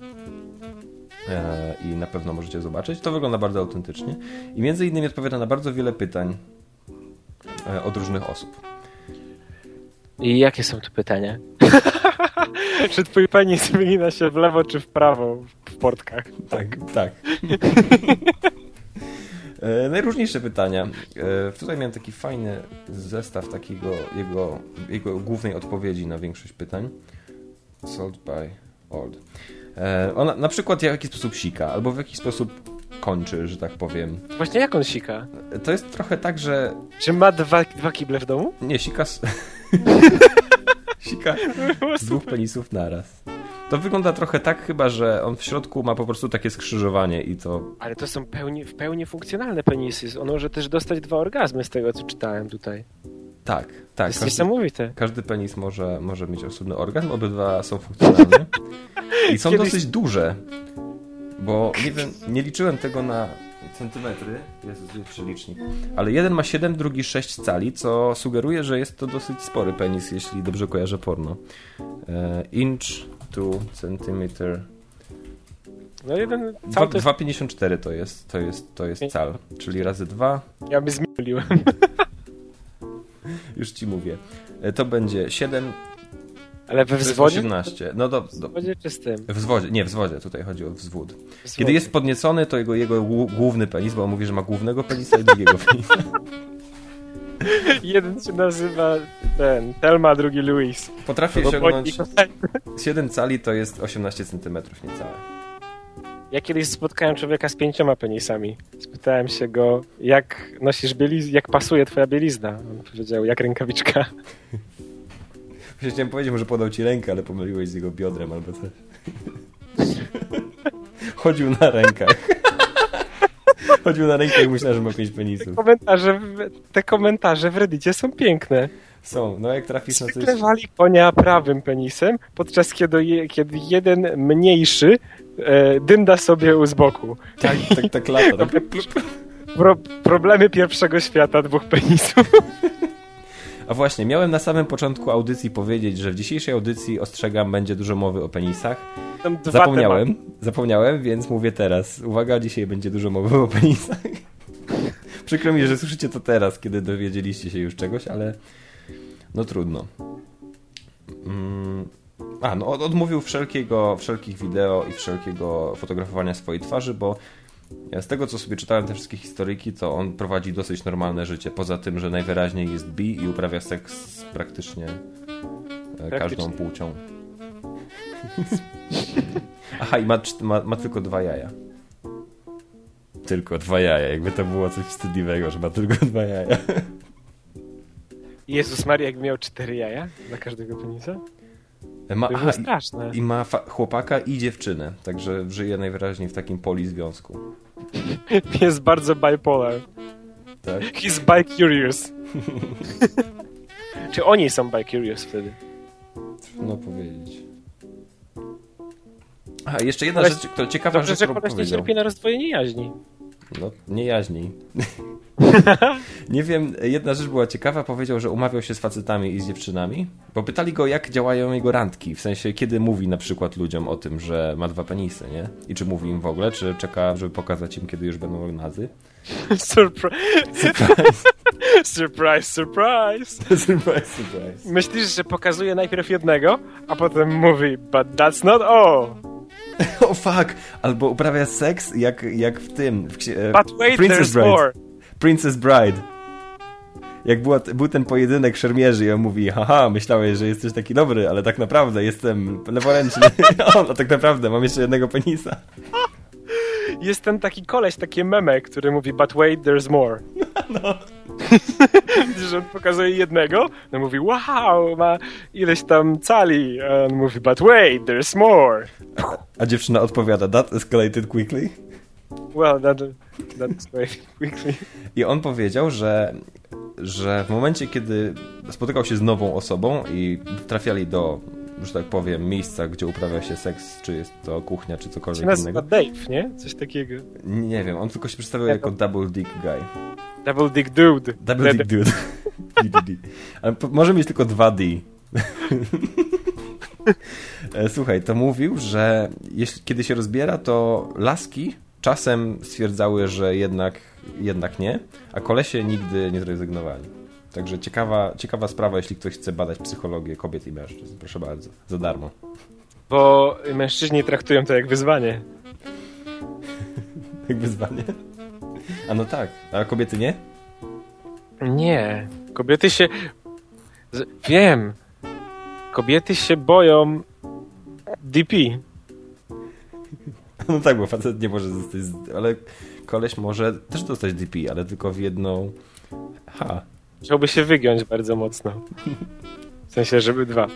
e, i na pewno możecie zobaczyć. To wygląda bardzo autentycznie. I między innymi odpowiada na bardzo wiele pytań od różnych osób. I jakie są tu pytania? czy twój penis wygina się w lewo czy w prawo w portkach? Tak, tak. E, Najróżniejsze pytania. E, Tutaj miałem taki fajny zestaw takiego jego, jego głównej odpowiedzi na większość pytań. Sold by old. E, Ona na przykład w jaki sposób sika, albo w jaki sposób kończy, że tak powiem. Właśnie jak on sika? To jest trochę tak, że Czy ma dwa, dwa kible w domu? nie sika sika z dwóch penisów naraz. To wygląda trochę tak chyba, że on w środku ma po prostu takie skrzyżowanie i to Ale to są pełni, w pełni funkcjonalne penisy. On może też dostać dwa orgazmy z tego, co czytałem tutaj. Tak, tak. To jest Każdy, niesamowite. każdy penis może, może mieć osobny orgazm, obydwa są funkcjonalne. I są Kiedyś- dosyć duże, bo nie wiem, nie liczyłem tego na centymetry, jest przelicznik, ale jeden ma 7, drugi 6 cali, co sugeruje, że jest to dosyć spory penis, jeśli dobrze kojarzę porno. E, inch to centimeter. No jeden cały to jest... 2,54 to jest, to jest, to jest cal, czyli razy 2, Ja by zmieniłem. już ci mówię. E, To będzie 7, Ale we wzwodzie? 18. No do, W do, wzwodzie czy z tym? w wzwodzie, nie w wzwodzie, tutaj chodzi o wzwód. Kiedy jest podniecony, to jego, jego głó- główny penis, bo on mówi, że ma głównego penisa i drugiego penisa. Jeden się nazywa ten, Telma, drugi Louis. Potrafi Bo osiągnąć bądź- 7 cali, to jest 18 cm niecałe. Ja kiedyś spotkałem człowieka z pięcioma penisami. Spytałem się go, jak nosisz bieliznę, jak pasuje twoja bielizna. On powiedział, jak rękawiczka. Chciałem powiedzieć mu, że podał ci rękę, ale pomyliłeś z jego biodrem albo coś. Chodził na rękach. Chodził na rękach i myślał, że ma pięć penisów. Komentarze, w- te komentarze w Reddicie są piękne. Są, no jak trafisz na coś... Wyklewali konia prawym penisem, podczas kiedy, kiedy jeden mniejszy e, dynda sobie u z boku. Tak, tak, tak lata. Tak. Pro, problemy pierwszego świata dwóch penisów. A właśnie, miałem na samym początku audycji powiedzieć, że w dzisiejszej audycji ostrzegam, będzie dużo mowy o penisach. Zapomniałem, zapomniałem, więc mówię teraz. Uwaga, dzisiaj będzie dużo mowy o penisach. Przykro mi, że słyszycie to teraz, kiedy dowiedzieliście się już czegoś, ale no trudno. Mm. A, no od- odmówił wszelkiego, wszelkich wideo i wszelkiego fotografowania swojej twarzy, bo z tego, co sobie czytałem te wszystkie historyjki, to on prowadzi dosyć normalne życie. Poza tym, że najwyraźniej jest bi i uprawia seks z praktycznie e, każdą Praktycznie. płcią. Aha, i ma, ma, ma tylko dwa jaja. Tylko dwa jaja, jakby to było coś wstydliwego, że ma tylko dwa jaja. Jezus Maria, jakby miał cztery jaja dla każdego penisa? Ma, To aha, straszne. i, I ma chłopaka i dziewczynę, także żyje najwyraźniej w takim poli związku. Jest bardzo bipolar. Tak? He's bi-curious. Czy oni są bi-curious wtedy? Trudno powiedzieć. Aha, jeszcze jedna Ale- rzecz, która ciekawa Dobrze, rzecz, że którą koleś nie cierpi na rozdwojenie jaźni. No, niejaźniej. nie wiem, jedna rzecz była ciekawa, powiedział, że umawiał się z facetami i z dziewczynami, bo pytali go, jak działają jego randki, w sensie, kiedy mówi na przykład ludziom o tym, że ma dwa penisy, nie? I czy mówi im w ogóle, czy czeka, żeby pokazać im, kiedy już będą ornazy. Surpri- surprise, surprise. surprise, surprise. Myślisz, że pokazuje najpierw jednego, a potem mówi, but that's not all. O oh, fuck! Albo uprawia seks jak, jak w tym. W, e, But wait, Princess Bride. more. Princess Bride. Jak była, był ten pojedynek szermierzy i on mówi, haha, myślałeś, że jesteś taki dobry, ale tak naprawdę jestem leworęczny. On, a tak naprawdę mam jeszcze jednego penisa. Jest ten taki koleś, takie meme, który mówi, but wait, there's more. No. Że on pokazuje jednego, no mówi, wow, ma ileś tam cali. A on mówi, but wait, there's more. A dziewczyna odpowiada, that escalated quickly. Well, that, that's quite quickly. I on powiedział, że, że w momencie, kiedy spotykał się z nową osobą i trafiali do, że tak powiem, miejsca, gdzie uprawia się seks, czy jest to kuchnia, czy Się cokolwiek nazywa innego. Dave, nie? Coś takiego. Nie wiem, on tylko się przedstawiał Jako- double dick guy. Double dick dude. Double dick dude. Ale może mieć tylko dwa D. E, Słuchaj, to mówił, że jeśli, kiedy się rozbiera, to laski czasem stwierdzały, że jednak, jednak nie, a kolesie nigdy nie zrezygnowali. Także ciekawa, ciekawa sprawa, jeśli ktoś chce badać psychologię kobiet i mężczyzn. Proszę bardzo, za darmo. Bo mężczyźni traktują to jak wyzwanie. Jak wyzwanie. A no tak, a kobiety nie? Nie. Kobiety się... Wiem. Kobiety się boją DP. No tak, bo facet nie może zostać, ale koleś może też dostać DP, ale tylko w jedną... Ha. Chciałby się wygiąć bardzo mocno. W sensie, żeby dwa.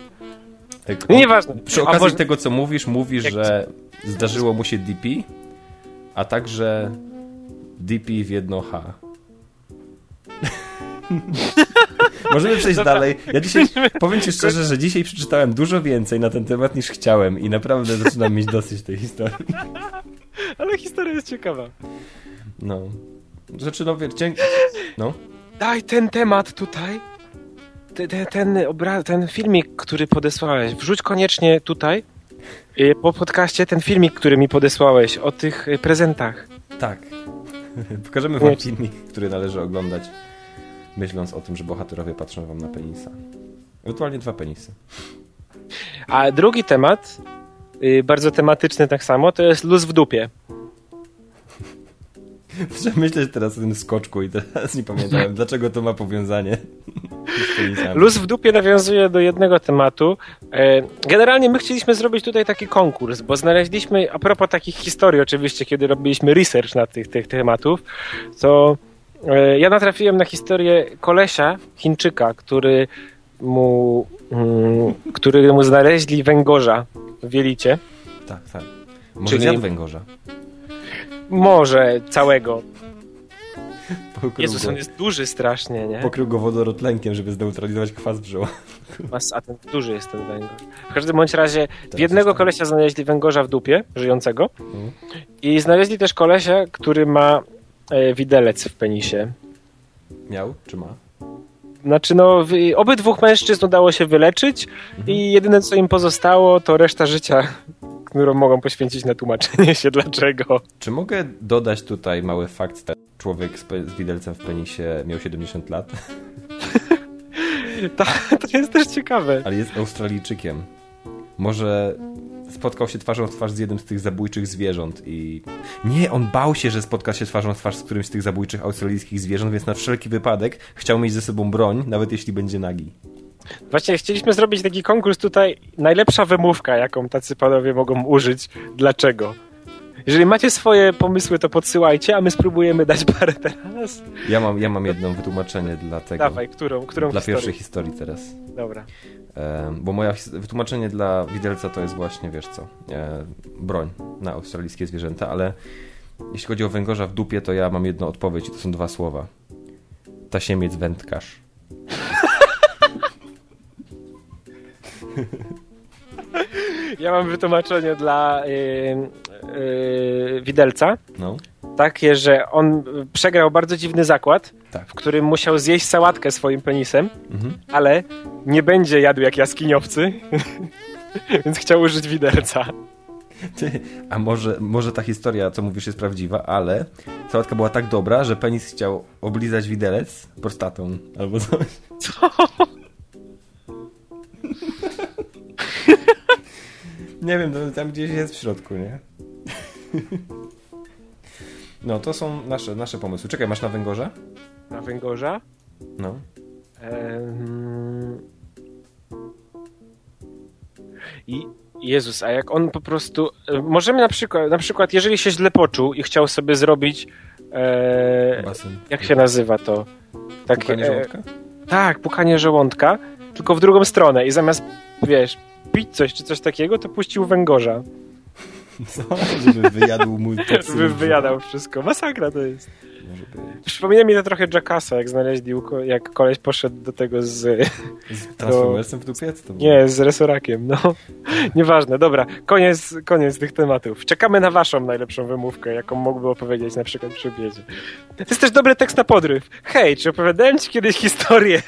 Tak, No nieważne. Przy okazji może- tego, co mówisz, mówisz, Jak- że zdarzyło mu się DP, a także DP w jedno H. Możemy przejść dalej. Ja dzisiaj, powiem ci szczerze, że dzisiaj przeczytałem dużo więcej na ten temat niż chciałem i naprawdę zaczynam mieć dosyć tej historii. Ale historia jest ciekawa. No. Rzeczy, no dzięki... No. Daj ten temat tutaj. Ten, ten, ten, filmik, który podesłałeś, wrzuć koniecznie tutaj. y, Po podcaście ten filmik, który mi podesłałeś o tych y, prezentach. Tak. Pokażemy wam filmik, który należy oglądać, myśląc o tym, że bohaterowie patrzą wam na penisa. Ewentualnie dwa penisy. A drugi temat, y, bardzo tematyczny tak samo, to jest luz w dupie. Muszę myśleć teraz o tym skoczku i teraz nie pamiętałem, dlaczego to ma powiązanie. Luz w dupie nawiązuje do jednego tematu. E, Generalnie my chcieliśmy zrobić tutaj taki konkurs, bo znaleźliśmy, a propos takich historii oczywiście, kiedy robiliśmy research na tych, tych tematów, to e, ja natrafiłem na historię kolesia, Chińczyka, który mu, mm, który mu znaleźli węgorza w Wielicie. Tak, tak. Może Czyli- nie od węgorza. Może całego. Pokrył Jezus, go, on jest duży strasznie, nie? pokrył go wodorotlenkiem, żeby zneutralizować kwas w żołądku. Mas, a ten duży jest ten węgorz. W każdym bądź razie w Teraz jednego tak. kolesia znaleźli węgorza w dupie, żyjącego. Mhm. I znaleźli też kolesia, który ma e, widelec w penisie. Miał, czy ma? Znaczy, no, w, obydwóch mężczyzn udało się wyleczyć i jedyne, co im pozostało, to reszta życia, którą mogą poświęcić na tłumaczenie się dlaczego. Czy mogę dodać tutaj mały fakt? że Człowiek z, z widelcem w penisie miał 70 lat, To, to jest też ciekawe. ale jest Australijczykiem. Może spotkał się twarzą w twarz z jednym z tych zabójczych zwierząt i... Nie, on bał się, że spotka się twarzą w twarz z którymś z tych zabójczych australijskich zwierząt, więc na wszelki wypadek chciał mieć ze sobą broń, nawet jeśli będzie nagi. Właśnie chcieliśmy zrobić taki konkurs tutaj. Najlepsza wymówka, jaką tacy panowie mogą użyć. Dlaczego? Jeżeli macie swoje pomysły, to podsyłajcie, a my spróbujemy dać parę teraz. Ja mam, ja mam jedno wytłumaczenie dla tego. Dawaj, którą, którą Dla historię? pierwszej historii teraz. Dobra. E, bo his- wytłumaczenie dla widelca to jest właśnie, wiesz co, e, broń na australijskie zwierzęta, ale jeśli chodzi o węgorza w dupie, to ja mam jedną odpowiedź i to są dwa słowa. Tasiemiec wędkarz. Ja mam wytłumaczenie dla yy, yy, widelca. No, Takie, że on przegrał bardzo dziwny zakład, tak. w którym musiał zjeść sałatkę swoim penisem, Mhm. ale nie będzie jadł jak jaskiniowcy, więc chciał użyć widelca. Ty, a może, może ta historia, co mówisz, jest prawdziwa, ale sałatka była tak dobra, że penis chciał oblizać widelec prostatą albo coś. Co? Nie wiem, no, tam gdzieś jest w środku, nie? No, to są nasze, nasze pomysły. Czekaj, masz na węgorza? Na węgorza? No. Em, I Jezus, a jak on po prostu. e, Możemy na przykład, na przykład, jeżeli się źle poczuł i chciał sobie zrobić. E, Basen. jak się nazywa to? Tak, Pukanie e, żołądka? tak, pukanie żołądka, tylko w drugą stronę. I zamiast, wiesz, pić coś czy coś takiego, to puścił węgorza. Co? Żeby wyjadł mój toksyn. Wy, wyjadał wszystko. Masakra to jest. Może być. Przypomina mi to trochę Jackassa, jak znaleźli, jak koleś poszedł do tego z. Z Transformersem w dupie? To było? Nie, z resorakiem, no. Nieważne, dobra. Koniec, koniec tych tematów. Czekamy na waszą najlepszą wymówkę, jaką mógłby opowiedzieć na przykład przy obiedzie. To jest też dobry tekst na podryw. Hej, czy opowiadałem ci kiedyś historię?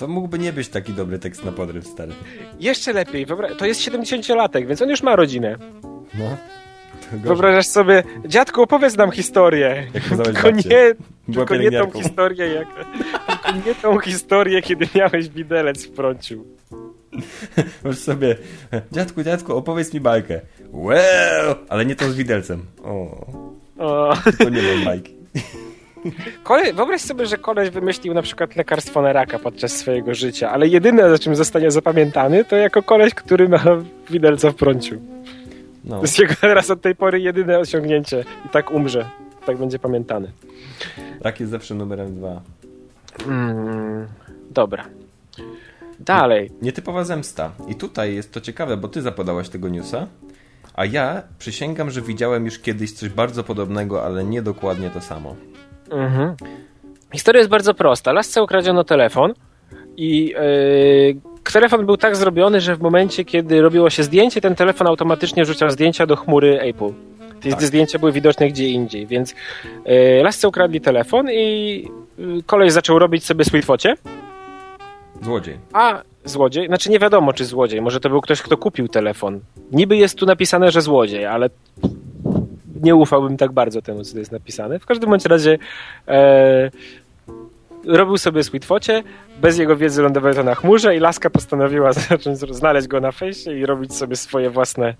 To mógłby nie być taki dobry tekst na podryw, stary. Jeszcze lepiej, to jest 70-latek, więc on już ma rodzinę. No. Wyobrażasz sobie, dziadku, opowiedz nam historię. Tylko nie, tylko nie tą historię, jak, tylko nie tą historię, kiedy miałeś widelec w prąciu. Masz sobie, dziadku, dziadku, opowiedz mi bajkę. Well! Ale nie tą z widelcem. O, O. to nie mam bajki. Kole, wyobraź sobie, że koleś wymyślił na przykład lekarstwo na raka podczas swojego życia, ale jedyne, za czym zostanie zapamiętany, to jako koleś, który ma widelca w prąciu. No. To jest jego teraz od tej pory jedyne osiągnięcie i tak umrze. Tak będzie pamiętany. Rak jest zawsze numerem dwa. Mm, dobra. Dalej. Nietypowa zemsta. I tutaj jest to ciekawe, bo ty zapodałaś tego newsa, a ja przysięgam, że widziałem już kiedyś coś bardzo podobnego, ale nie dokładnie to samo. Mhm. Historia jest bardzo prosta. Lasce ukradziono telefon i yy, telefon był tak zrobiony, że w momencie, kiedy robiło się zdjęcie, ten telefon automatycznie rzucał zdjęcia do chmury Apple. Te Tak. zdjęcia były widoczne gdzie indziej, więc yy, lasce ukradli telefon i yy, koleś zaczął robić sobie sweetfocie, Złodziej. a złodziej, znaczy nie wiadomo czy złodziej, może to był ktoś, kto kupił telefon. Niby jest tu napisane, że złodziej, ale nie ufałbym tak bardzo temu, co jest napisane. W każdym bądź razie e, robił sobie sweetfocie, bez jego wiedzy lądowało to na chmurze i Laska postanowiła zacząć znaleźć go na fejsie i robić sobie swoje własne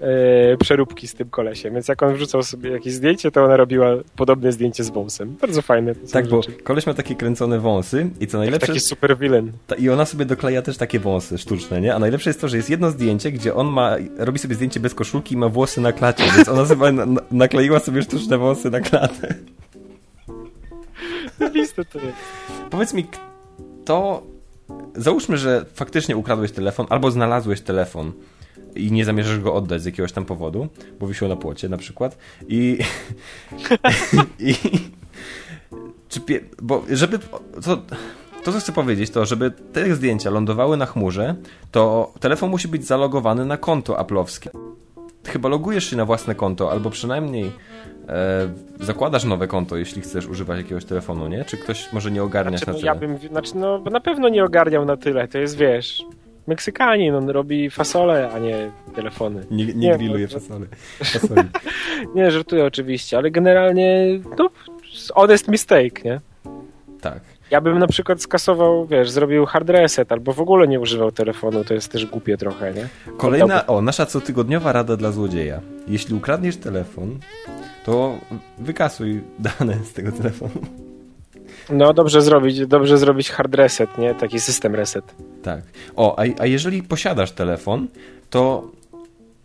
e, przeróbki z tym kolesiem. Więc jak on wrzucał sobie jakieś zdjęcie, to ona robiła podobne zdjęcie z wąsem. Bardzo fajne. To Tak, bo rzeczy. koleś ma takie kręcone wąsy i co najlepsze... Taki super villain. Ta, I ona sobie dokleja też takie wąsy sztuczne, nie? A najlepsze jest to, że jest jedno zdjęcie, gdzie on ma, robi sobie zdjęcie bez koszulki i ma włosy na klacie, więc ona sobie na, na, nakleiła sobie sztuczne wąsy na klatę. Listę to jest. Powiedz mi, kto... Załóżmy, że faktycznie ukradłeś telefon albo znalazłeś telefon i nie zamierzasz go oddać z jakiegoś tam powodu, bo wisiał na płocie na przykład i... i czy pie, bo żeby... To, to, co chcę powiedzieć, to żeby te zdjęcia lądowały na chmurze, to telefon musi być zalogowany na konto aplowskie. Chyba logujesz się na własne konto, albo przynajmniej e, zakładasz nowe konto, jeśli chcesz używać jakiegoś telefonu, nie? Czy ktoś może nie ogarniać Znaczy, na no, tyle? ja bym, znaczy, no, na pewno nie ogarniał na tyle. To jest, wiesz, Meksykanin, on robi fasole, a nie telefony. Nie, nie, Nie, grilluje no fasoli. fasoli. Nie, żartuję oczywiście, ale generalnie, no, honest mistake, nie? Tak. Ja bym na przykład skasował, wiesz, zrobił hard reset, albo w ogóle nie używał telefonu, to jest też głupie trochę, nie? Kolejna, o, nasza cotygodniowa rada dla złodzieja. Jeśli ukradniesz telefon, to wykasuj dane z tego telefonu. No, dobrze zrobić, dobrze zrobić hard reset, nie? Taki system reset. Tak. O, a, a jeżeli posiadasz telefon, to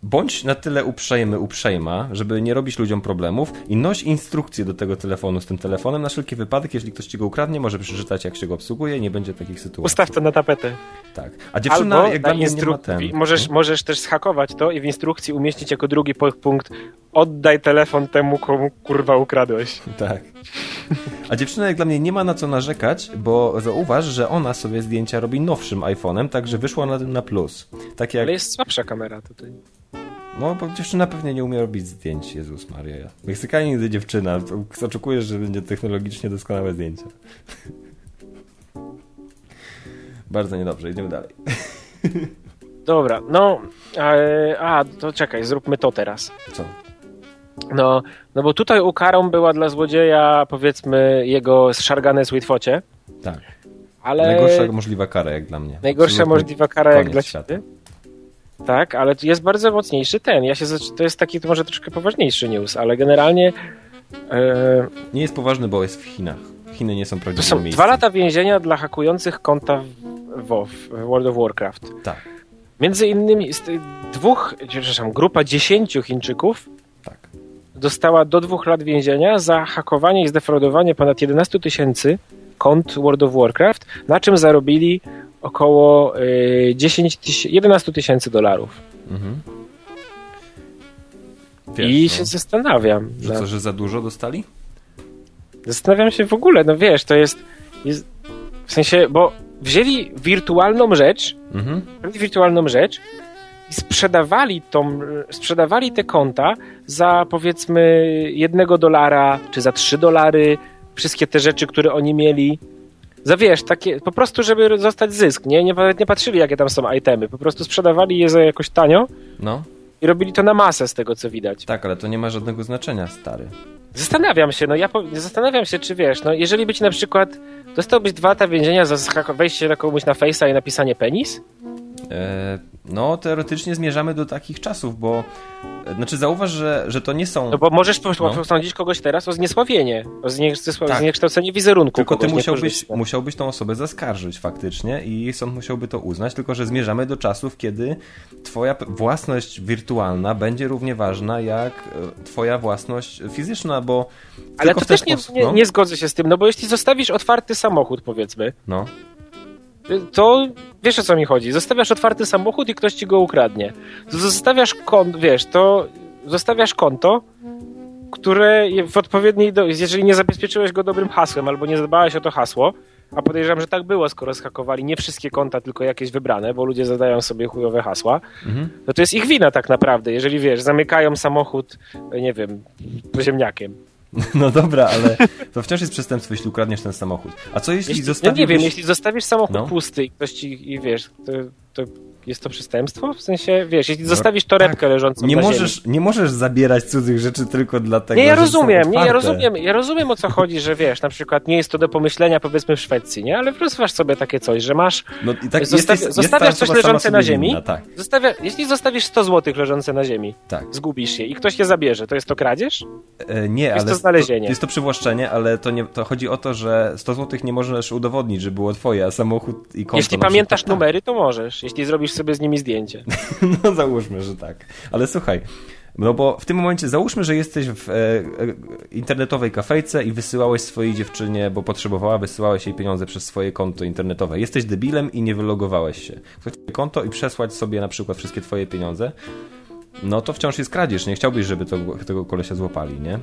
bądź na tyle uprzejmy, uprzejma, żeby nie robić ludziom problemów i noś instrukcję do tego telefonu z tym telefonem na wszelki wypadek, jeśli ktoś ci go ukradnie, może przeczytać jak się go obsługuje, nie będzie takich sytuacji. Ustaw to na tapetę. Tak. A dziewczyna Albo jak dla mnie nie ma ten. możesz, możesz też schakować to i w instrukcji umieścić jako drugi punkt oddaj telefon temu, komu kurwa ukradłeś. Tak. A dziewczyna jak dla mnie nie ma na co narzekać, bo zauważ, że ona sobie zdjęcia robi nowszym iPhone'em, także wyszła na tym na plus. Tak jak... Ale jest słabsza kamera tutaj. No, bo dziewczyna pewnie nie umie robić zdjęć, Jezus Maria. Meksykanin, gdy dziewczyna, oczekujesz, że będzie technologicznie doskonałe zdjęcia. Bardzo niedobrze, idziemy dalej. Dobra, no, e, a, to czekaj, zróbmy to teraz. Co? No, no bo tutaj ukarą była dla złodzieja, powiedzmy, jego zszargane sweetfocie, Tak. ale... Najgorsza możliwa kara, jak dla mnie. Najgorsza Absolutnie możliwa kara jak dla świata. ciebie. Tak, ale jest bardzo mocniejszy ten. Ja się to jest taki to może troszkę poważniejszy news, ale generalnie e, Nie jest poważny, bo jest w Chinach. Chiny nie są to prawdziwym są miejscem. dwa lata więzienia dla hakujących konta w WoW, World of Warcraft. Tak, Między innymi z dwóch, przepraszam, grupa dziesięciu Chińczyków tak. dostała do dwóch lat więzienia za hakowanie i zdefraudowanie ponad 11 tysięcy kont World of Warcraft, na czym zarobili około y, 10 tyś- 11 tysięcy dolarów. Mhm. Wiesz, I no, się zastanawiam. że co, że za dużo dostali? Zastanawiam się w ogóle, no wiesz, to jest, jest w sensie, bo wzięli wirtualną rzecz, Mhm. wirtualną rzecz i sprzedawali tą, sprzedawali te konta za powiedzmy jednego dolara, czy za trzy dolary, wszystkie te rzeczy, które oni mieli. Za wiesz, takie, po prostu, żeby zostać zysk, nie? nie? Nie patrzyli, jakie tam są itemy, po prostu sprzedawali je za jakoś tanio No, i robili to na masę z tego, co widać. tak, ale to nie ma żadnego znaczenia, stary. Zastanawiam się, no ja po, zastanawiam się, czy wiesz, no jeżeli być na przykład, dostałbyś dwa lata więzienia za wejście na komuś na Face'a i napisanie penis? E, no, teoretycznie zmierzamy do takich czasów, bo e, znaczy zauważ, że, że to nie są. No bo możesz No. posądzić kogoś teraz o zniesławienie, o znie, zniesła- Tak. zniekształcenie wizerunku Tylko ty musiałbyś, musiałbyś tą osobę zaskarżyć faktycznie i sąd musiałby to uznać, tylko że zmierzamy do czasów, kiedy twoja własność wirtualna będzie równie ważna jak e, twoja własność fizyczna, bo Ale tylko to też nie, sposób, nie, no, nie zgodzę się z tym, no bo jeśli zostawisz otwarty samochód, powiedzmy, no, to wiesz o co mi chodzi. Zostawiasz otwarty samochód i ktoś ci go ukradnie. To zostawiasz konto, wiesz, to zostawiasz konto które w odpowiedniej, do... jeżeli nie zabezpieczyłeś go dobrym hasłem albo nie zadbałeś o to hasło, a podejrzewam, że tak było, skoro skakowali nie wszystkie konta, tylko jakieś wybrane, bo ludzie zadają sobie chujowe hasła, Mhm. no to jest ich wina tak naprawdę, jeżeli wiesz, zamykają samochód, nie wiem, ziemniakiem. No dobra, ale to wciąż jest przestępstwo, jeśli ukradniesz ten samochód. A co jeśli, Jeśli, ja zostawiłbyś... nie wiem, jeśli zostawisz samochód No. pusty i ktoś ci, i wiesz, to, to jest to przestępstwo? W sensie, wiesz, jeśli zostawisz torebkę tak. leżącą nie na możesz, ziemi. nie możesz zabierać cudzych rzeczy tylko dlatego, Nie, ja rozumiem, nie, ja rozumiem, ja rozumiem o co chodzi, że wiesz, na przykład nie jest to do pomyślenia powiedzmy w Szwecji, nie? Ale rozważ sobie takie coś, że masz, No i tak jest, jest zostawiasz ta coś leżące na ziemi, winna, tak, zostawia, jeśli zostawisz 100 zł leżące na ziemi, tak. zgubisz je i ktoś je zabierze, to jest to kradzież? E, nie, Jest ale to znalezienie. jest to przywłaszczenie, ale to, nie, to chodzi o to, że 100 zł nie możesz udowodnić, że było twoje, a samochód i konto Jeśli pamiętasz przykład, numery, to możesz, jeśli zrobisz sobie z nimi zdjęcie. No załóżmy, że tak. Ale słuchaj, no bo w tym momencie załóżmy, że jesteś w e, e, internetowej kafejce i wysyłałeś swojej dziewczynie, bo potrzebowała, wysyłałeś jej pieniądze przez swoje konto internetowe. Jesteś debilem i nie wylogowałeś się. Chcesz konto i przesłać sobie na przykład wszystkie twoje pieniądze, no to wciąż jest kradzież. Nie chciałbyś, żeby to, tego kolesia złapali, nie?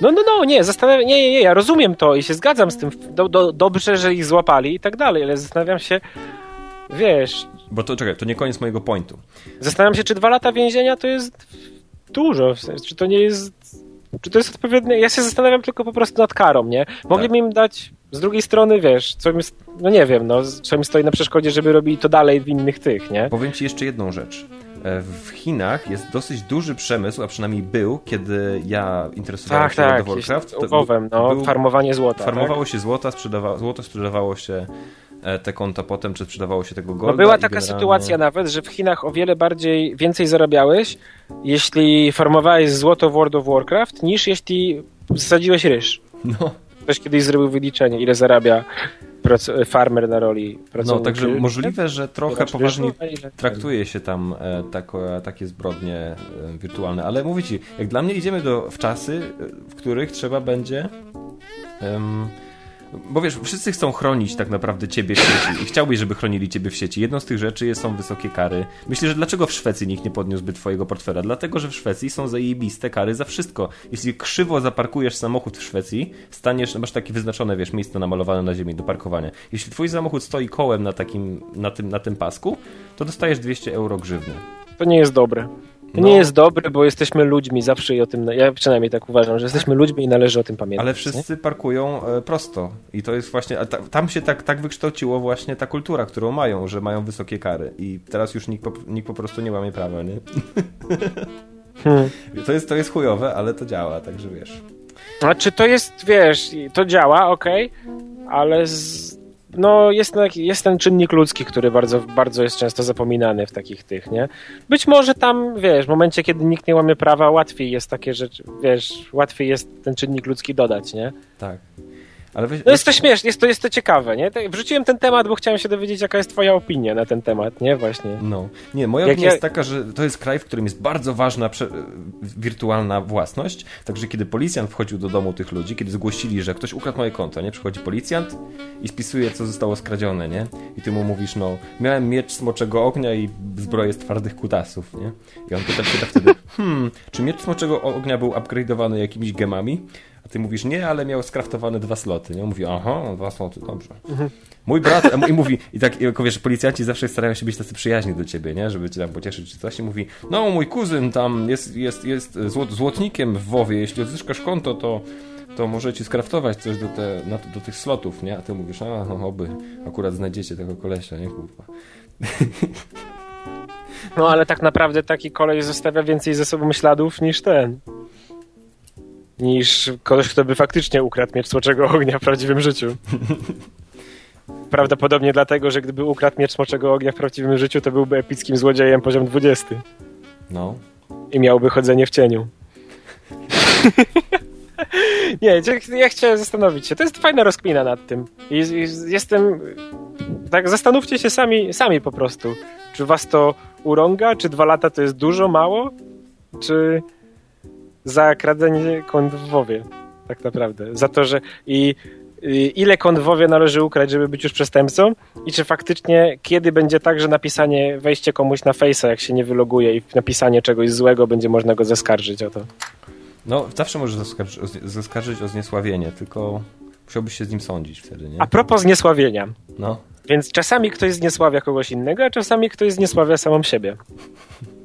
No, no, no, nie, zastanawiam nie, nie, nie, ja rozumiem to i się zgadzam z tym, do, do, dobrze, że ich złapali i tak dalej, ale zastanawiam się, wiesz, Bo to, czekaj, to nie koniec mojego pointu. zastanawiam się, czy dwa lata więzienia to jest dużo, w sensie, czy to nie jest, czy to jest odpowiednie, ja się zastanawiam tylko po prostu nad karą, nie? Mogliby Tak. im dać, z drugiej strony, wiesz, co im, no nie wiem, no, co im stoi na przeszkodzie, żeby robili to dalej w innych tych, nie? Powiem ci jeszcze jedną rzecz. E, W Chinach jest dosyć duży przemysł, a przynajmniej był, kiedy ja interesowałem Tak, się tak, World of Warcraft. ołowem, no, był- farmowanie złota, Farmowało się złota, sprzedawa, złoto sprzedawało się te konta potem, czy sprzedawało się tego golda. No była taka generalnie- sytuacja nawet, że w Chinach o wiele bardziej, więcej zarabiałeś, jeśli farmowałeś złoto w World of Warcraft, niż jeśli sadziłeś ryż. No, Ktoś kiedyś zrobił wyliczenie, ile zarabia farmer na roli no pracownika. także możliwe, że trochę ile- traktuje się tam e, tako, takie zbrodnie e, wirtualne. Ale mówię ci, jak dla mnie idziemy do, w czasy, e, w których trzeba będzie... bo wiesz, wszyscy chcą chronić tak naprawdę ciebie w sieci i chciałbyś, żeby chronili ciebie w sieci. Jedną z tych rzeczy są wysokie kary. Myślę, że dlaczego w Szwecji nikt nie podniósłby twojego portfela? Dlatego, że w Szwecji są zajebiste kary za wszystko. Jeśli krzywo zaparkujesz samochód w Szwecji, staniesz, masz takie wyznaczone, wiesz, miejsce namalowane na ziemi do parkowania. Jeśli twój samochód stoi kołem na takim, na tym, na tym pasku, to dostajesz 200 euro grzywny. To nie jest dobre. To No. nie jest dobre, bo jesteśmy ludźmi zawsze i o tym, ja przynajmniej tak uważam, że jesteśmy ludźmi i należy o tym pamiętać. Ale nie? wszyscy parkują e, prosto. I to jest właśnie. tam się tak, tak wykształciło właśnie ta kultura, którą mają, że mają wysokie kary. I teraz już nikt po, nikt po prostu nie łamie prawa, nie? Hmm. To, jest, to jest chujowe, ale to działa, także wiesz. A czy to jest, wiesz, to działa, okej, ale z, no jest, jest ten czynnik ludzki, który bardzo, bardzo jest często zapominany w takich tych, nie? Być może tam, wiesz, w momencie, kiedy nikt nie łamie prawa, łatwiej jest takie rzeczy, wiesz, łatwiej jest ten czynnik ludzki dodać, nie? Tak. Ale weź, No jest to śmieszne, jest to, jest to ciekawe, nie? Tak, Wrzuciłem ten temat, bo chciałem się dowiedzieć, jaka jest twoja opinia na ten temat, nie? Właśnie. No. Nie, moja Jak opinia ja- jest taka, że to jest kraj, w którym jest bardzo ważna prze... wirtualna własność. Także kiedy policjant wchodził do domu tych ludzi, kiedy zgłosili, że ktoś ukradł moje konto, nie? Przychodzi policjant i spisuje, co zostało skradzione, nie? I ty mu mówisz, no, miałem miecz smoczego ognia i zbroję z twardych kutasów, nie? I on pyta, pyta wtedy, hmm, czy miecz smoczego ognia był upgrade'owany jakimiś gemami? A ty mówisz, nie, ale miał skraftowane dwa sloty, nie? Mówi, aha, dwa sloty, dobrze. Mój brat, i mówi, i tak, jako wiesz, policjanci zawsze starają się być tacy przyjaźni do ciebie, nie? Żeby cię tam pocieszyć czy coś. I mówi, no mój kuzyn tam jest, jest, jest złot, złotnikiem w WoWie, jeśli odzyskasz konto, to, to może ci skraftować coś do, te, na, do tych slotów, nie? A ty mówisz, a no, oby akurat znajdziecie tego kolesia, nie kurwa. No ale tak naprawdę taki kolej zostawia więcej ze sobą śladów niż ten. Niż kogoś, kto by faktycznie ukradł miecz smoczego ognia w prawdziwym życiu. Prawdopodobnie dlatego, że gdyby ukradł miecz smoczego ognia w prawdziwym życiu, to byłby epickim złodziejem poziom 20. No. I miałby chodzenie w cieniu. Nie, ja- ja chciałem zastanowić się. To jest fajna rozkmina nad tym. I, i jestem. Tak, zastanówcie się sami, sami po prostu. Czy was to urąga? Czy dwa lata to jest dużo, mało? Czy za kradzenie kont w WoWie? Tak naprawdę. Za to, że. I, ile kont w WoWie należy ukraść, żeby być już przestępcą? I czy faktycznie kiedy będzie tak, że napisanie, wejście komuś na Face'a, jak się nie wyloguje i napisanie czegoś złego, będzie można go zaskarżyć o to? No, zawsze możesz zaskarżyć zaskarżyć o zniesławienie, tylko musiałbyś się z nim sądzić wtedy, nie? A propos zniesławienia. No. Więc czasami ktoś zniesławia kogoś innego, a czasami ktoś zniesławia samą siebie.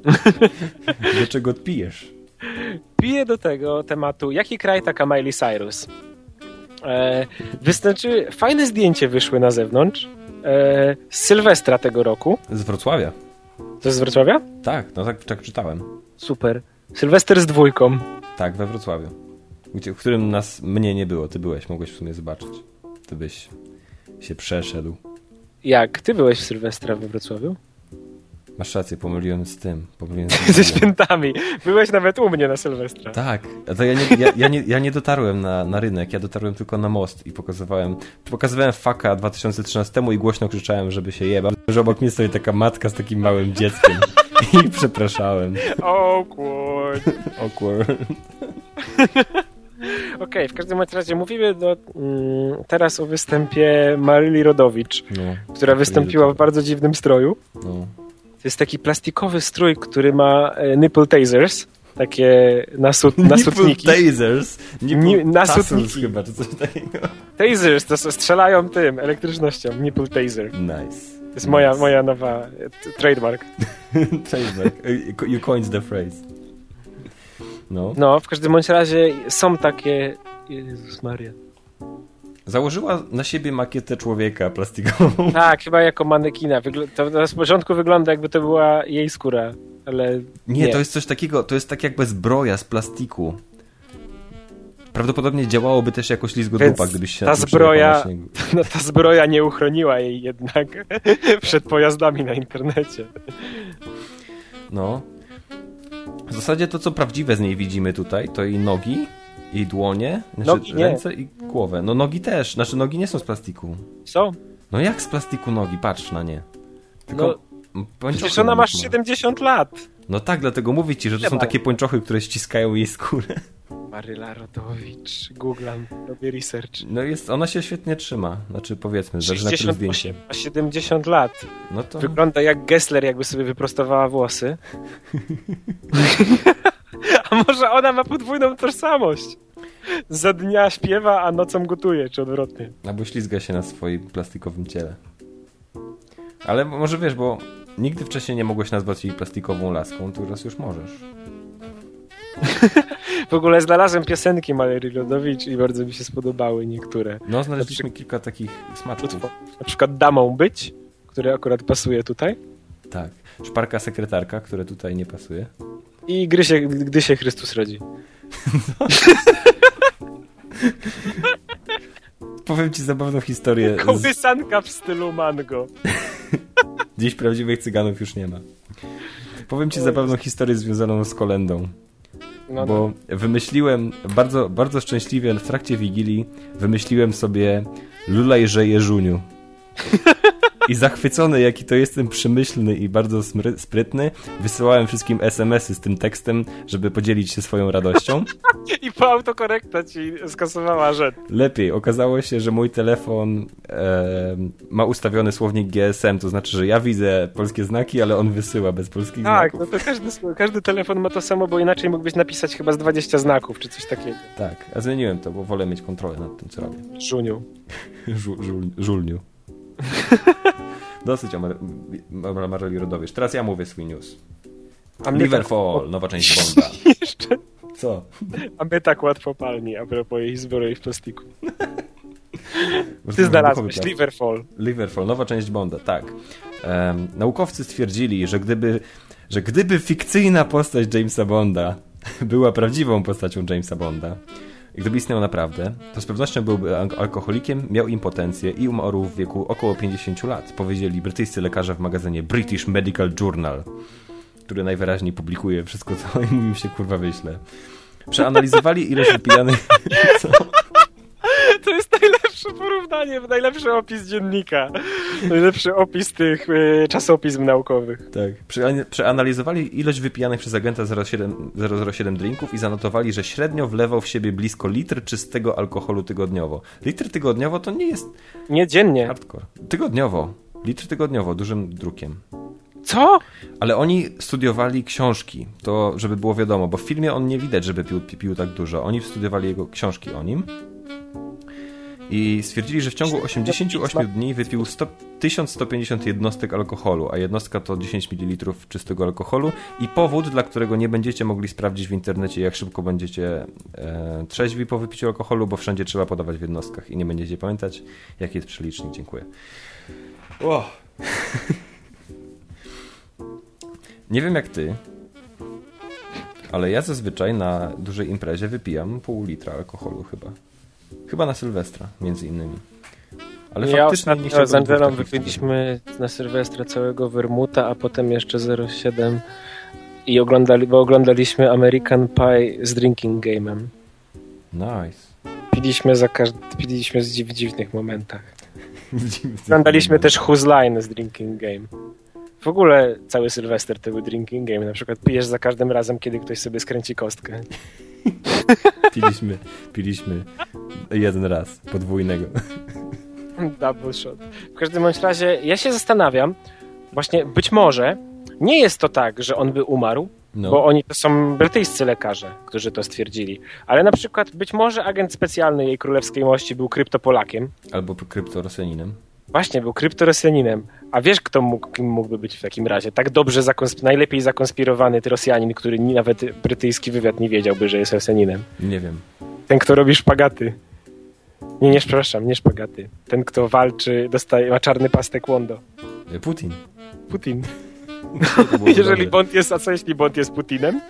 Do czego odpijesz? Piję do tego tematu, jaki kraj taka Miley Cyrus. E, wystarczy, fajne zdjęcie wyszły na zewnątrz e, z Sylwestra tego roku. Z Wrocławia. To jest z Wrocławia? Tak, no tak, tak czytałem. Super. Sylwester z dwójką. Tak, we Wrocławiu. Gdzie, w którym nas, mnie nie było. Ty byłeś, mogłeś w sumie zobaczyć. Ty byś się przeszedł. Jak? Ty byłeś w Sylwestra we Wrocławiu? Masz rację, pomyliłem z tym. Pomyliłem z Ze świętami. Byłeś nawet u mnie na Sylwestra. Tak, to ja nie, ja, ja nie, ja nie dotarłem na, na rynek, ja dotarłem tylko na most i pokazywałem, pokazywałem faka 2013 i głośno krzyczałem, żeby się jebał, że obok mnie stoi taka matka z takim małym dzieckiem i przepraszałem. Awkward. Awkward. Okej, w każdym razie mówimy do, mm, teraz o występie Maryli Rodowicz, No, która wystąpiła w bardzo dziwnym stroju. no. To jest taki plastikowy strój, który ma e, nipple tasers, takie nasut, nasutniki. Nipple tasers. Nipple nasutniki. chyba, czy coś takiego. Tasers to strzelają tym, elektrycznością, nipple taser. Nice. To jest moja, moja nowa e, trademark. Trademark. You coined the phrase. No. No, w każdym bądź razie są takie... Jezus Maria. Założyła na siebie makietę człowieka plastikową. Tak, chyba jako manekina. Wygl- to na początku wygląda jakby to była jej skóra, ale Nie, to jest coś takiego, to jest tak jakby zbroja z plastiku. Prawdopodobnie działałoby też jako ślizgodupa, gdybyś się ta zbroja-. No, ta zbroja nie uchroniła jej jednak przed pojazdami na internecie. No. W zasadzie to, co prawdziwe z niej widzimy tutaj, to jej nogi, jej dłonie, znaczy Nogi ręce i głowę. No nogi też, znaczy nogi nie są z plastiku. Co? No jak z plastiku nogi? Patrz na nie. Tylko No, przecież ona na ma nich 70 lat. No tak, dlatego mówię ci, że to są takie pończochy, które ściskają jej skórę. Maryla Rodowicz, googlam, robię research. No jest, ona się świetnie trzyma. Znaczy powiedzmy, zależy na którym zdjęcie. 68, ma 70 lat. No to... Wygląda jak Gessler, jakby sobie wyprostowała włosy. a może ona ma podwójną tożsamość? Za dnia śpiewa, a nocą gotuje, czy odwrotnie. Albo ślizga się na swoim plastikowym ciele. Ale może wiesz, bo nigdy wcześniej nie mogłeś nazwać jej plastikową laską, teraz już możesz. W ogóle znalazłem piosenki Malery Rodowicz i bardzo mi się spodobały niektóre. No, znaleźliśmy kilka takich smaczków. Na przykład Damą Być, który akurat pasuje tutaj. Tak. Szparka sekretarka, które tutaj nie pasuje. I gdy się, gdy się Chrystus rodzi. Powiem ci zabawną historię. Kołysanka w stylu mango. Dziś prawdziwych cyganów już nie ma. Powiem ci zabawną historię związaną z kolendą. No, bo wymyśliłem bardzo, bardzo szczęśliwie w trakcie Wigilii wymyśliłem sobie Lulaj żyje Żuniu. I zachwycony, jaki to jestem przemyślny i bardzo sprytny, wysyłałem wszystkim SMS-y z tym tekstem, żeby podzielić się swoją radością. I po autokorekta ci skasowała rzecz. Lepiej, okazało się, że mój telefon e, ma ustawiony słownik GSM, to znaczy, że ja widzę polskie znaki, ale on wysyła bez polskich Tak, no znaków. to każdy, każdy telefon ma to samo, bo inaczej mógłbyś napisać chyba z 20 znaków, czy coś takiego. Tak, a zmieniłem to, bo wolę mieć kontrolę nad tym, co robię. Żuniu. Żul, żul, żulniu. Dosyć o Mar- Mar- Mareli Rodowicz. Teraz ja mówię swój news. A tak, Liverpool, nowa część Bonda. jeszcze, Co? a my tak łatwo palni, a propos jej zbroi w plastiku. Ty znalazłeś Liverpool. Liverpool, nowa część Bonda, tak. Em, naukowcy stwierdzili, że gdyby, że gdyby fikcyjna postać Jamesa Bonda była prawdziwą postacią Jamesa Bonda, gdyby istniał naprawdę, to z pewnością byłby al- alkoholikiem, miał impotencję i umarł w wieku około 50 lat, powiedzieli brytyjscy lekarze w magazynie British Medical Journal, który najwyraźniej publikuje wszystko, co im się kurwa wyśle. Przeanalizowali ilość wypijanych... Jest najlepsze porównanie, najlepszy opis dziennika. Najlepszy opis tych y, czasopism naukowych. Tak. Przean- Przeanalizowali ilość wypijanych przez agenta 07, 007 drinków i zanotowali, że średnio wlewał w siebie blisko litr czystego alkoholu tygodniowo. Litr tygodniowo to nie jest Nie dziennie. hardcore. Tygodniowo. Litr tygodniowo, dużym drukiem. Co? Ale oni studiowali książki, to żeby było wiadomo, bo w filmie on nie widać, żeby pił, pił tak dużo. Oni studiowali jego książki o nim i stwierdzili, że w ciągu 88 dni wypił 100, 1150 jednostek alkoholu, a jednostka to 10 ml czystego alkoholu i powód, dla którego nie będziecie mogli sprawdzić w internecie, jak szybko będziecie e, trzeźwi po wypiciu alkoholu, bo wszędzie trzeba podawać w jednostkach i nie będziecie pamiętać, jaki jest przelicznik. Dziękuję. O. nie wiem jak ty, ale ja zazwyczaj na dużej imprezie wypijam pół litra alkoholu chyba. Chyba na Sylwestra, między innymi. Ale ja faktycznie nie z Angelą wypiliśmy na Sylwestra całego Wermuta, a potem jeszcze 07 i oglądali, bo oglądaliśmy American Pie z Drinking Game'em. Nice. Piliśmy, za każd... Piliśmy w dziwnych momentach. Oglądaliśmy też Who's Line z Drinking Game. W ogóle cały Sylwester to był Drinking Game. Na przykład pijesz za każdym razem, kiedy ktoś sobie skręci kostkę. piliśmy, piliśmy jeden raz, podwójnego. Double shot. W każdym bądź razie ja się zastanawiam, właśnie być może nie jest to tak, że on by umarł, no. bo oni to są brytyjscy lekarze, którzy to stwierdzili. Ale na przykład być może agent specjalny jej królewskiej mości był kryptopolakiem. Albo kryptorosjaninem. Właśnie, był kryptorosjaninem. A wiesz, kto mógł, kim mógłby być w takim razie? Tak dobrze, zakonsp- najlepiej zakonspirowany Rosjanin, który nawet brytyjski wywiad nie wiedziałby, że jest Rosjaninem. Nie wiem. Ten, kto robi szpagaty. Nie, nie, przepraszam, nie szpagaty. Ten, kto walczy, dostaje, ma czarny pastek Wondo. Putin. Putin. Jeżeli Bond jest, a co jeśli Bond jest Putinem?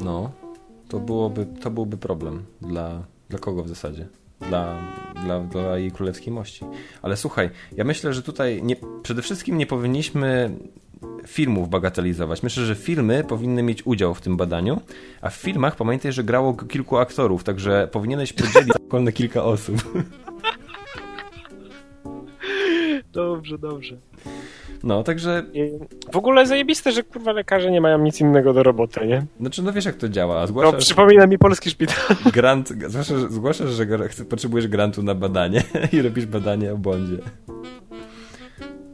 No, to byłoby, to byłby problem. Dla, dla kogo w zasadzie? Dla, dla, dla jej królewskiej mości. Ale słuchaj, ja myślę, że tutaj nie, przede wszystkim nie powinniśmy filmów bagatelizować. Myślę, że filmy powinny mieć udział w tym badaniu, a w filmach pamiętaj, że grało kilku aktorów, także powinieneś podzielić na kilka osób. Dobrze, dobrze. No, także... W ogóle zajebiste, że kurwa lekarze nie mają nic innego do roboty, nie? Znaczy, no wiesz jak to działa. Zgłaszasz... No, przypomina mi polski szpital. Grant, zgłaszasz, zgłaszasz że potrzebujesz grantu na badanie i robisz badanie o Bondzie.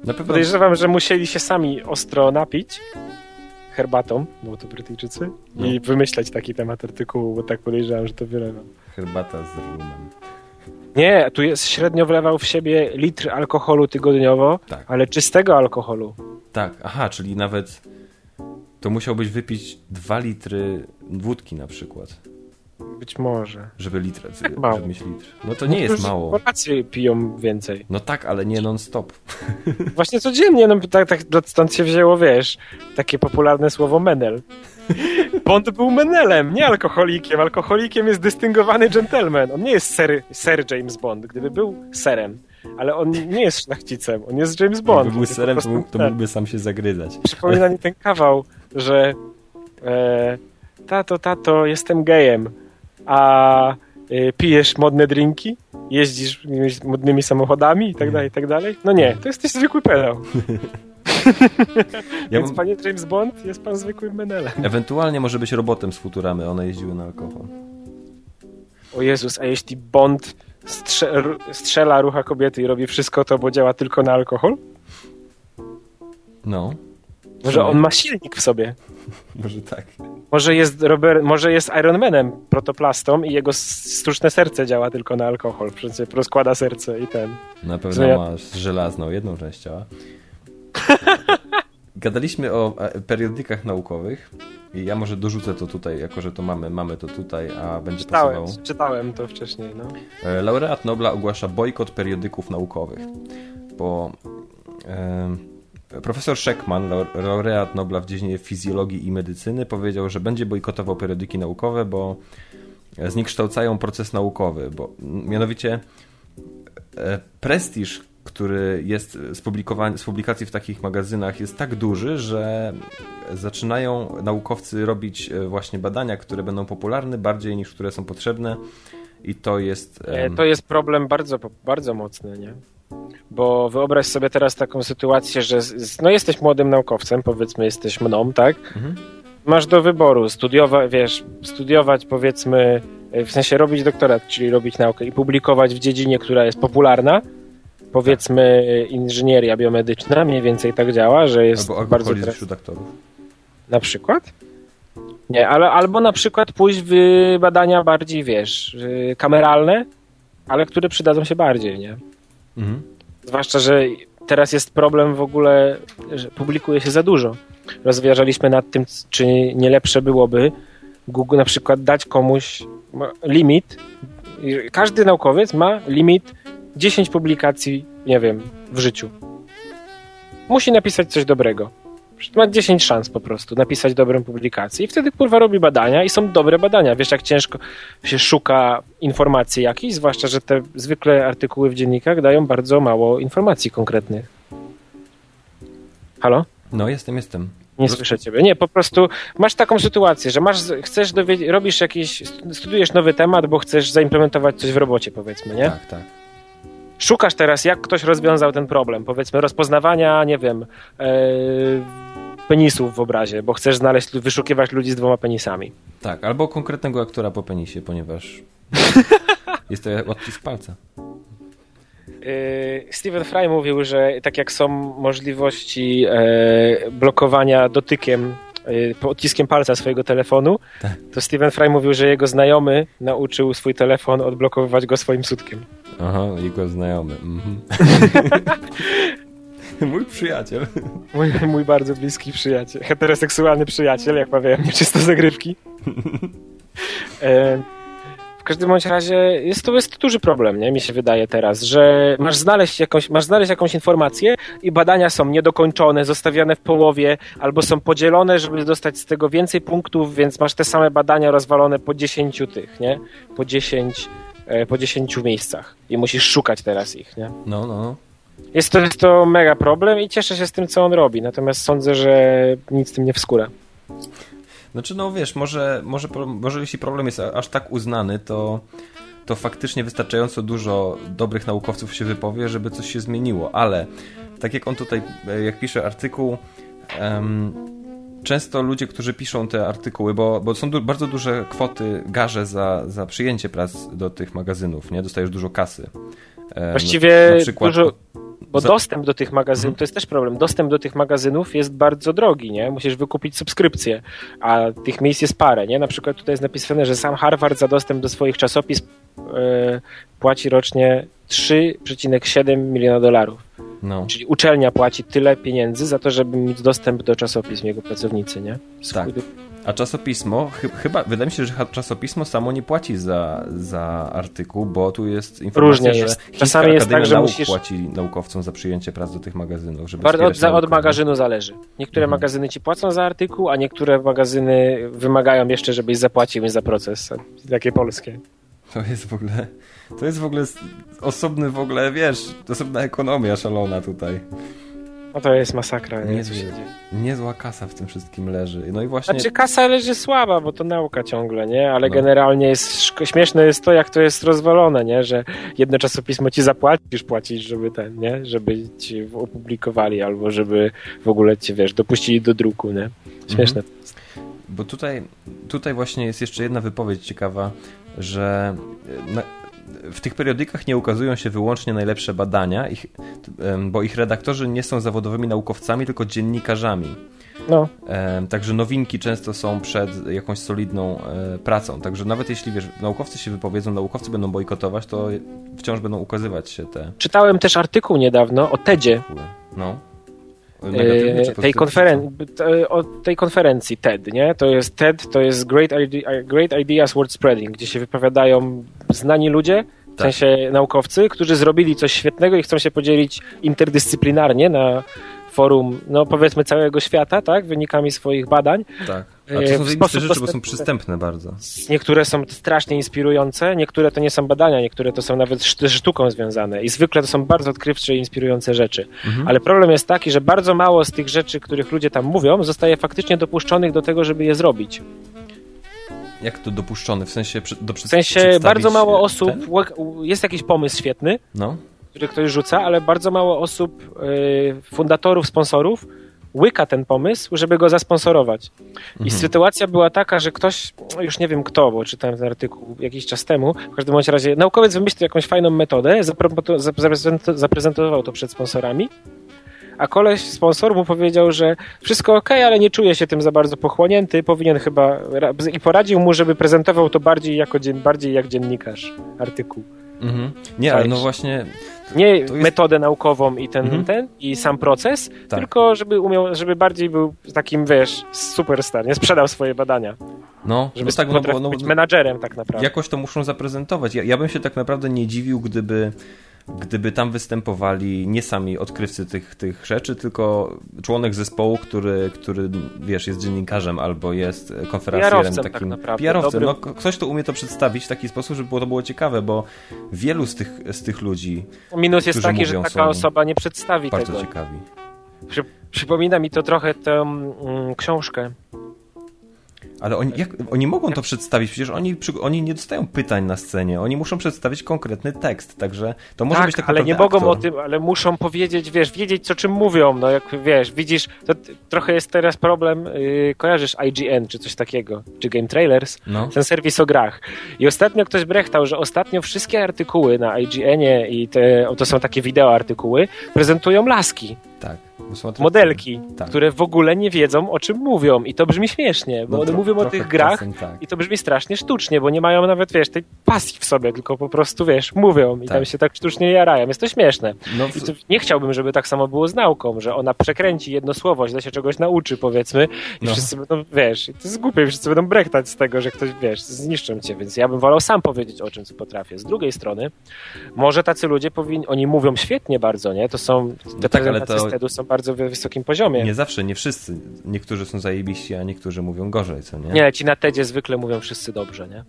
Na pewno... Podejrzewam, że musieli się sami ostro napić herbatą, bo to Brytyjczycy, no. i wymyśleć taki temat artykułu, bo tak podejrzewam, że to wylewam. Herbata z rumem. Nie, tu jest średnio wlewał w siebie litr alkoholu tygodniowo, tak. ale czystego alkoholu. Tak, aha, czyli nawet to musiałbyś wypić dwa litry wódki na przykład. Być może. Żeby litr, tak mało. żeby mieć litr. No to nie jest mało. Polacy piją więcej. No tak, ale nie non-stop. Właśnie codziennie, no tak, tak stąd się wzięło, wiesz, takie popularne słowo menel. Bond był menelem, nie alkoholikiem. Alkoholikiem jest dystyngowany gentleman. On nie jest Sir, Sir James Bond. Gdyby był serem, ale on nie jest szlachcicem, on jest James Bond. Gdyby był serem, to, to mógłby sam się zagryzać. Przypomina mi ten kawał, że e, tato, tato, jestem gejem a y, pijesz modne drinki, jeździsz modnymi samochodami i tak dalej, i tak dalej. No nie, to jesteś zwykły pedał. Ja Więc mam... panie James Bond, jest pan zwykłym menelem. Ewentualnie może być robotem z Futuramy, one jeździły na alkohol. O Jezus, a jeśli Bond strze strzela rucha kobiety i robi wszystko to, bo działa tylko na alkohol? No. Może on ma silnik w sobie. Może tak. Może jest, Robert, może jest Ironmanem, protoplastą i jego sztuczne serce działa tylko na alkohol. Przecież rozkłada serce i ten. Na pewno ja... masz żelazną jedną część ciała. Gadaliśmy o e, periodykach naukowych i ja może dorzucę to tutaj, jako że to mamy, mamy to tutaj, a będzie czytałem, pasowało. Czytałem to wcześniej, no. E, laureat Nobla ogłasza bojkot periodyków naukowych, bo... Profesor Sheckman, laureat Nobla w dziedzinie fizjologii i medycyny, powiedział, że będzie bojkotował periodyki naukowe, bo zniekształcają proces naukowy, bo mianowicie e, prestiż, który jest z, z publikacji w takich magazynach jest tak duży, że zaczynają naukowcy robić e, właśnie badania, które będą popularne bardziej niż które są potrzebne i to jest... Um... To jest problem bardzo, bardzo mocny, nie? Bo wyobraź sobie teraz taką sytuację, że no jesteś młodym naukowcem, powiedzmy jesteś mną, tak? Mhm. Masz do wyboru studiować, wiesz, studiować powiedzmy, w sensie robić doktorat, czyli robić naukę i publikować w dziedzinie, która jest popularna, powiedzmy inżynieria biomedyczna mniej więcej tak działa, że jest Albo bardzo teraz... wśród aktorów. Na przykład? Nie, ale albo na przykład pójść w badania bardziej, wiesz, y, kameralne, ale które przydadzą się bardziej, nie? Mhm. Zwłaszcza, że teraz jest problem w ogóle, że publikuje się za dużo. Rozważaliśmy nad tym, czy nie lepsze byłoby Google na przykład dać komuś limit. Każdy naukowiec ma limit 10 publikacji, nie wiem, w życiu. Musi napisać coś dobrego. Ma 10 szans po prostu napisać dobrą publikację i wtedy kurwa robi badania i są dobre badania. Wiesz jak ciężko się szuka informacji jakichś, zwłaszcza, że te zwykle artykuły w dziennikach dają bardzo mało informacji konkretnych. Halo? No, jestem, jestem. Nie słyszę ciebie. Nie, po prostu masz taką sytuację, że masz, chcesz dowiedzieć, robisz jakiś, studujesz nowy temat, bo chcesz zaimplementować coś w robocie, powiedzmy, nie? Tak, tak. Szukasz teraz, jak ktoś rozwiązał ten problem, powiedzmy, rozpoznawania, nie wiem, e, penisów w obrazie, bo chcesz znaleźć, wyszukiwać ludzi z dwoma penisami. Tak, albo konkretnego aktora po penisie, ponieważ jest to odcisk palca. Yy, Stephen Fry mówił, że tak jak są możliwości e, blokowania dotykiem, e, odciskiem palca swojego telefonu, Tak. to Stephen Fry mówił, że jego znajomy nauczył swój telefon odblokowywać go swoim sutkiem. Aha, jego znajomy. Mhm. Mój przyjaciel. Mój, mój bardzo bliski przyjaciel, heteroseksualny przyjaciel, jak mawiają nieczysto zagrywki. E, w każdym bądź razie jest to, jest to duży problem, nie? Mi się wydaje teraz, że masz znaleźć, jakąś, masz znaleźć jakąś informację i badania są niedokończone, zostawione w połowie, albo są podzielone, żeby dostać z tego więcej punktów, więc masz te same badania rozwalone po 10 tych, nie? Po 10, e, po 10 miejscach i musisz szukać teraz ich, nie? No, no. Jest to, jest to mega problem i cieszę się z tym, co on robi, natomiast sądzę, że nic z tym nie wskóra. Znaczy, no wiesz, może, może, może jeśli problem jest aż tak uznany, to, to faktycznie wystarczająco dużo dobrych naukowców się wypowie, żeby coś się zmieniło, ale tak jak on tutaj, jak pisze artykuł, um, często ludzie, którzy piszą te artykuły, bo, bo są du bardzo duże kwoty garze za, za przyjęcie prac do tych magazynów, nie? Dostajesz dużo kasy. Um, Właściwie na, na przykład, dużo... Bo Za- dostęp do tych magazynów, to jest też problem, dostęp do tych magazynów jest bardzo drogi, nie? Musisz wykupić subskrypcję, a tych miejsc jest parę, nie? Na przykład tutaj jest napisane, że sam Harvard za dostęp do swoich czasopism e, płaci rocznie 3,7 miliona dolarów. No, Czyli uczelnia płaci tyle pieniędzy za to, żeby mieć dostęp do czasopism jego pracownicy, nie? Tak. a czasopismo, chy chyba, wydaje mi się, że czasopismo samo nie płaci za, za artykuł, bo tu jest informacja, Różnie że jest. Chińska Czasami jest Akademia tak, że Nauk musisz- płaci naukowcom za przyjęcie prac do tych magazynów, żeby Bardzo od, od magazynu zależy. Niektóre Mhm. magazyny ci płacą za artykuł, a niektóre magazyny wymagają jeszcze, żebyś zapłacił im za proces. Takie polskie. To jest w ogóle, to jest w ogóle osobny w ogóle, wiesz, osobna ekonomia szalona tutaj. No to jest masakra. Nie? Co się dzieje. niezła kasa w tym wszystkim leży. No i właśnie... Znaczy kasa leży słaba, bo to nauka ciągle, nie? Ale No. generalnie jest śmieszne jest to, jak to jest rozwalone, nie? Że jedno czasopismo ci zapłacisz płacić, żeby ten, nie? Żeby ci opublikowali albo żeby w ogóle cię, wiesz, dopuścili do druku, nie? Śmieszne. Bo tutaj, tutaj właśnie jest jeszcze jedna wypowiedź ciekawa, że na, w tych periodykach nie ukazują się wyłącznie najlepsze badania, ich, bo ich redaktorzy nie są zawodowymi naukowcami, tylko dziennikarzami. No. Także nowinki często są przed jakąś solidną e, pracą. Także nawet jeśli wiesz, naukowcy się wypowiedzą, naukowcy będą bojkotować, to wciąż będą ukazywać się te. Czytałem też artykuł niedawno o TEDzie, No. Negatywnie czy e, tej, konferen- tej konferencji TED, nie? To jest TED, to jest Great, Great Ideas World Spreading, gdzie się wypowiadają znani ludzie, w Tak. sensie naukowcy, którzy zrobili coś świetnego i chcą się podzielić interdyscyplinarnie na forum, no powiedzmy całego świata, tak? Wynikami swoich badań. Tak. A e, to są zajebiste rzeczy, bo są przystępne bardzo. Niektóre są strasznie inspirujące, niektóre to nie są badania, niektóre to są nawet szt- sztuką związane i zwykle to są bardzo odkrywcze i inspirujące rzeczy. Mhm. Ale problem jest taki, że bardzo mało z tych rzeczy, których ludzie tam mówią, zostaje faktycznie dopuszczonych do tego, żeby je zrobić. Jak to dopuszczony? W sensie do W sensie bardzo mało osób, łek- jest jakiś pomysł świetny, No. który ktoś rzuca, ale bardzo mało osób, yy, fundatorów, sponsorów łyka ten pomysł, żeby go zasponsorować. I sytuacja była taka, że ktoś, już nie wiem kto, bo czytałem ten artykuł jakiś czas temu, w każdym bądź razie naukowiec wymyślił jakąś fajną metodę, zaprezentował to przed sponsorami, a koleś, sponsor mu powiedział, że wszystko ok, ale nie czuje się tym za bardzo pochłonięty, powinien chyba i poradził mu, żeby prezentował to bardziej jako bardziej jak dziennikarz artykuł. Mhm. Nie, ale no właśnie Nie jest- metodę naukową i ten, Mhm. ten i sam proces, Tak. tylko żeby umiał, żeby bardziej był takim, wiesz, superstar, nie sprzedał swoje badania, no, żeby no tak, no, bo, no, być menadżerem tak naprawdę. jakoś to muszą zaprezentować. Ja, ja bym się tak naprawdę nie dziwił, gdyby gdyby tam występowali nie sami odkrywcy tych, tych rzeczy, tylko członek zespołu, który, który wiesz, jest dziennikarzem albo jest konferencjerem tak takim. PR-owcem. dobrym. No, ktoś to umie to przedstawić w taki sposób, żeby było, to było ciekawe, bo wielu z tych, z tych ludzi Minus jest taki, że taka osoba nie przedstawi bardzo tego. ciekawi. Przy, przypomina mi to trochę tę mm, książkę. Ale oni, jak, oni mogą to przedstawić, przecież oni, oni nie dostają pytań na scenie, oni muszą przedstawić konkretny tekst, także to może tak, być tak ale nie mogą o aktor. tym, ale muszą powiedzieć, wiesz, wiedzieć co czym mówią, no jak wiesz, widzisz, to trochę jest teraz problem, yy, kojarzysz IGN czy coś takiego, czy Game Trailers, No. ten serwis o grach. I ostatnio ktoś brechtał, że ostatnio wszystkie artykuły na IGN-ie i te, o, to są takie wideo artykuły, prezentują laski, Tak. Modelki, Tak. które w ogóle nie wiedzą o czym mówią i to brzmi śmiesznie, bo No one tro- mówią o tych grach czasem tak. i to brzmi strasznie sztucznie, bo nie mają nawet, wiesz, tej pasji w sobie, tylko po prostu, wiesz, mówią i Tak. tam się tak sztucznie jarają. Jest to śmieszne. No, I to nie chciałbym, żeby tak samo było z nauką, że ona przekręci jedno słowo, źle się czegoś nauczy, powiedzmy, i No. wszyscy będą, wiesz, i to jest głupie, wszyscy będą brechtać z tego, że ktoś, wiesz, zniszczą cię, więc ja bym wolał sam powiedzieć o czym, co potrafię. Z drugiej strony, może tacy ludzie powinni, oni mówią świetnie bardzo, nie? To są, te tak, ale prezentacje to- są bardzo w wysokim poziomie. Nie zawsze, nie wszyscy. Niektórzy są zajebiści, a niektórzy mówią gorzej, co nie? Nie, ci na TEDzie zwykle mówią wszyscy dobrze, nie?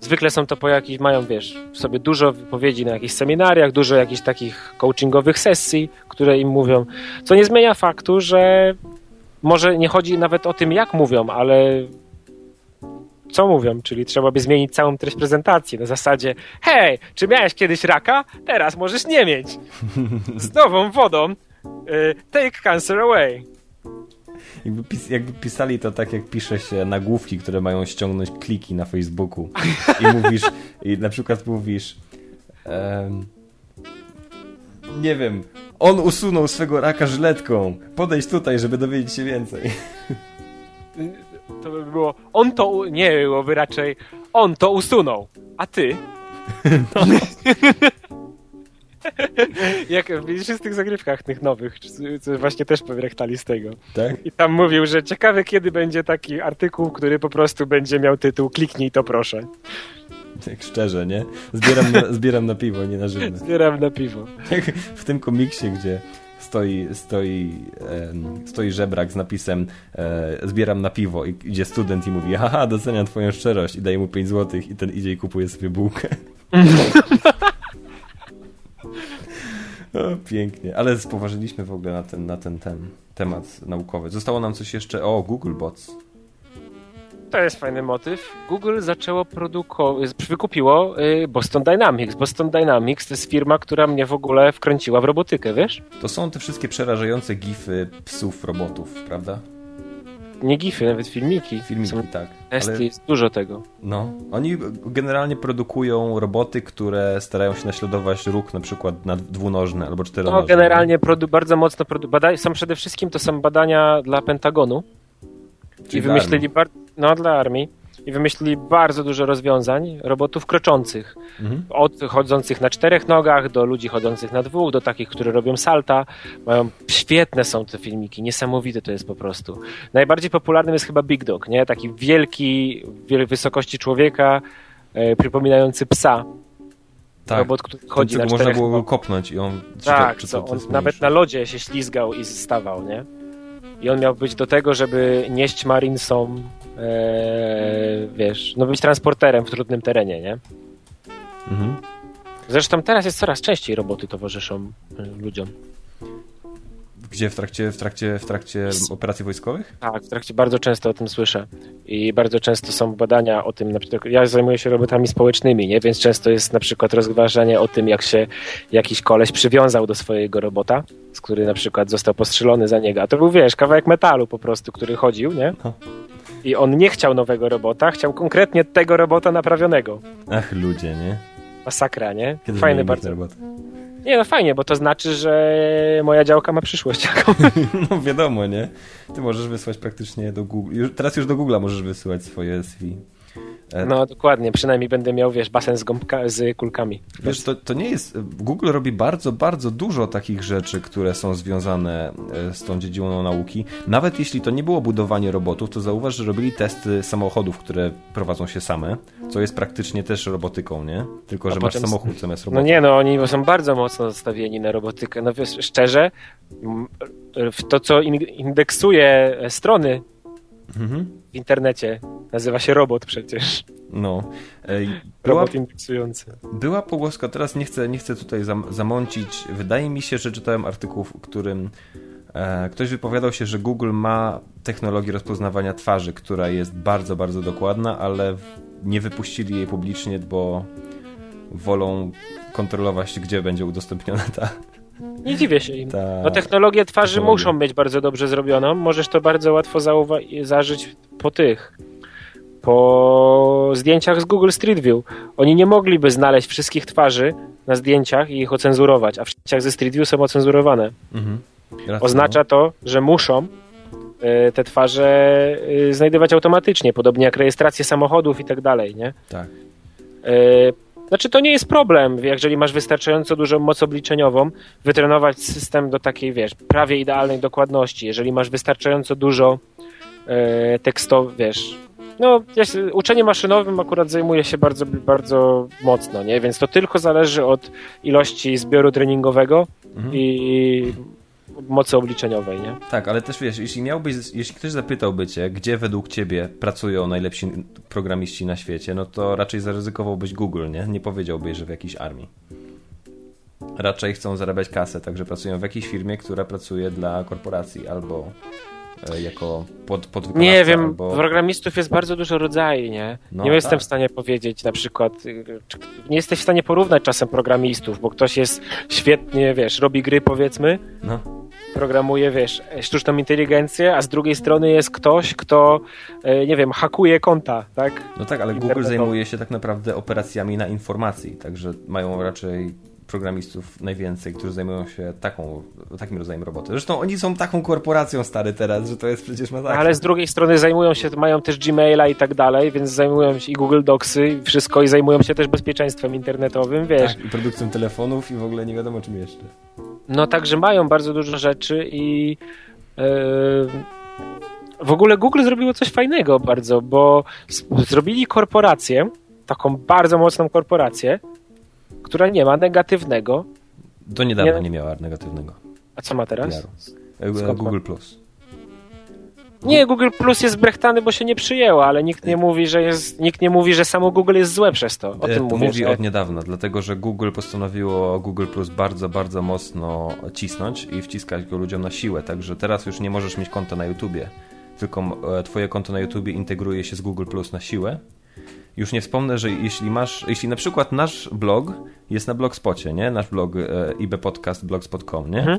Zwykle są to po jakichś, mają, wiesz, sobie dużo wypowiedzi na jakichś seminariach, dużo jakichś takich coachingowych sesji, które im mówią, co nie zmienia faktu, że może nie chodzi nawet o tym, jak mówią, ale co mówią, czyli trzeba by zmienić całą treść prezentacji na zasadzie hej, czy miałeś kiedyś raka? Teraz możesz nie mieć. Z nową wodą take cancer away. Jakby, pis, jakby pisali to tak, jak pisze się nagłówki, które mają ściągnąć kliki na Facebooku. I mówisz, i na przykład mówisz, em, nie wiem, on usunął swego raka żyletką. Podejdź tutaj, żeby dowiedzieć się więcej. To by było. On to. Nie byłoby raczej. On to usunął. A ty? Jak w wszystkich zagrywkach tych nowych, co właśnie też powrechtali z tego. Tak? I tam mówił, że ciekawe kiedy będzie taki artykuł, który po prostu będzie miał tytuł Kliknij to proszę. Tak szczerze, nie? Zbieram na, zbieram na piwo, nie na żywne. Zbieram na piwo. Jak w tym komiksie, gdzie stoi, stoi, em, stoi żebrak z napisem e, zbieram na piwo i idzie student i mówi haha, doceniam twoją szczerość i daje mu 5 złotych i ten idzie i kupuje sobie bułkę. pięknie, ale spoważyliśmy w ogóle na ten, na ten, ten temat naukowy. Zostało nam coś jeszcze, o, Google Bots. To jest fajny motyw. Google zaczęło produkować, wykupiło y, Boston Dynamics. Boston Dynamics to jest firma, która mnie w ogóle wkręciła w robotykę, wiesz? To są te wszystkie przerażające gify psów, robotów, prawda? Nie gify, nawet filmiki. Filmiki, Są tak. testy, Ale- jest dużo tego. No, oni generalnie produkują roboty, które starają się naśladować ruch na przykład na dwunożny albo czteronożny. No, generalnie bardzo mocno produ- bada- są przede wszystkim to są badania dla Pentagonu Czyli i wymyślili bar- no dla armii i wymyślili bardzo dużo rozwiązań robotów kroczących. Mhm. Od chodzących na czterech nogach do ludzi chodzących na dwóch, do takich, które robią salta. Mają świetne są te filmiki, niesamowite to jest po prostu. Najbardziej popularnym jest chyba Big Dog, nie? Taki wielki, wiel- wysokości człowieka, e, przypominający psa. Tak. Robot, który Ten, chodzi na czego można czterech było go kopnąć i on czy Tak, to, czy co to, to on nawet na lodzie się ślizgał i stawał, nie? I on miał być do tego, żeby nieść Marinsom, e, wiesz, no być transporterem w trudnym terenie, nie? Mhm. Zresztą teraz jest coraz częściej roboty towarzyszą y, ludziom. Gdzie? W trakcie, w trakcie, w trakcie operacji wojskowych? Tak, w trakcie bardzo często o tym słyszę. I bardzo często są badania o tym, na przykład ja zajmuję się robotami społecznymi, nie? więc często jest na przykład rozważanie o tym, jak się jakiś koleś przywiązał do swojego robota, z który na przykład został postrzelony za niego. A to był, wiesz, kawałek metalu po prostu, który chodził, nie? No. I on nie chciał nowego robota, chciał konkretnie tego robota naprawionego. Ach, ludzie, nie? Masakra, nie? Kiedy Fajny bardzo. tę robotę? Nie, no fajnie, bo to znaczy, że moja działka ma przyszłość. No wiadomo, nie? Ty możesz wysłać praktycznie do Google. Już, teraz już do Google'a możesz wysyłać swoje CV. E, No dokładnie, przynajmniej będę miał, wiesz, basen z, gąbka, z kulkami. Wiesz, to, to nie jest. Google robi bardzo, bardzo dużo takich rzeczy, które są związane e, z tą dziedziną nauki. Nawet jeśli to nie było budowanie robotów, to zauważ, że robili testy samochodów, które prowadzą się same, co jest praktycznie też robotyką, nie? Tylko, że masz samochód zamiast No roboty. nie, no oni są bardzo mocno nastawieni na robotykę. No wiesz, szczerze, w to co in, indeksuje strony Mhm. w internecie, nazywa się robot przecież. No. E, i Była, Robot indeksujący. była pogłoska, teraz nie chcę, nie chcę tutaj zam, zamącić. Wydaje mi się, że czytałem artykuł, w którym e, ktoś wypowiadał się, że Google ma technologię rozpoznawania twarzy, która jest bardzo, bardzo dokładna, ale w- nie wypuścili jej publicznie, bo wolą kontrolować, gdzie będzie udostępniona ta. Nie dziwię się im. ta No technologie twarzy technologia. muszą być bardzo dobrze zrobioną. Możesz to bardzo łatwo zauwa- zażyć po tych, po zdjęciach z Google Street View. Oni nie mogliby znaleźć wszystkich twarzy na zdjęciach i ich ocenzurować, a w zdjęciach ze Street View są ocenzurowane. Mhm. Oznacza to, że muszą e, te twarze e, znajdować automatycznie, podobnie jak rejestrację samochodów i tak dalej, nie? no. Tak. Znaczy to nie jest problem, jeżeli masz wystarczająco dużą moc obliczeniową, wytrenować system do takiej, wiesz, prawie idealnej dokładności. Jeżeli masz wystarczająco dużo e, tekstów, wiesz, no, uczenie maszynowym akurat zajmuje się bardzo, bardzo mocno, nie? Więc to tylko zależy od ilości zbioru treningowego Mhm. i mocy obliczeniowej, nie? Tak, ale też wiesz, jeśli miałbyś, jeśli ktoś zapytałby cię, gdzie według ciebie pracują najlepsi programiści na świecie, no to raczej zaryzykowałbyś Google, nie? Nie powiedziałbyś, że w jakiejś armii. Raczej chcą zarabiać kasę, także pracują w jakiejś firmie, która pracuje dla korporacji albo e, jako pod, podwykonawca. Nie wiem, albo... programistów jest bardzo dużo rodzajów, nie? No, nie jestem tak. w stanie powiedzieć na przykład, y, nie jesteś w stanie porównać czasem programistów, bo ktoś jest świetnie, wiesz, robi gry powiedzmy, No, programuje, wiesz, sztuczną inteligencję, a z drugiej strony jest ktoś, kto, e, nie wiem, hakuje konta, tak? no tak, ale Google zajmuje się tak naprawdę operacjami na informacji, także mają raczej programistów najwięcej, którzy zajmują się taką, takim rodzajem roboty. Zresztą oni są taką korporacją stary teraz, że to jest przecież masakra. Ale z drugiej strony zajmują się, mają też Gmaila i tak dalej, więc zajmują się i Google Docsy i wszystko i zajmują się też bezpieczeństwem internetowym, wiesz. Tak, i produkcją telefonów i w ogóle nie wiadomo czym jeszcze. No także mają bardzo dużo rzeczy i e, w ogóle Google zrobiło coś fajnego bardzo, bo zrobili korporację, taką bardzo mocną korporację, która nie ma negatywnego. Do niedawna nie, Nie- miała negatywnego A co ma teraz? E? Google Plus. Nie, Google Plus jest brechtany, bo się nie przyjęło, ale nikt nie mówi, że jest, nikt nie mówi, że samo Google jest złe przez to. O E, tym mówię. Mówi że... od niedawna, dlatego że Google postanowiło Google Plus bardzo, bardzo mocno cisnąć i wciskać go ludziom na siłę, także teraz już nie możesz mieć konta na YouTubie, tylko e, twoje konto na YouTubie integruje się z Google Plus na siłę. Już nie wspomnę, że jeśli masz, jeśli na przykład nasz blog jest na Blogspocie, nie? Nasz blog e, ibpodcast.blogspot.com, nie? Mhm.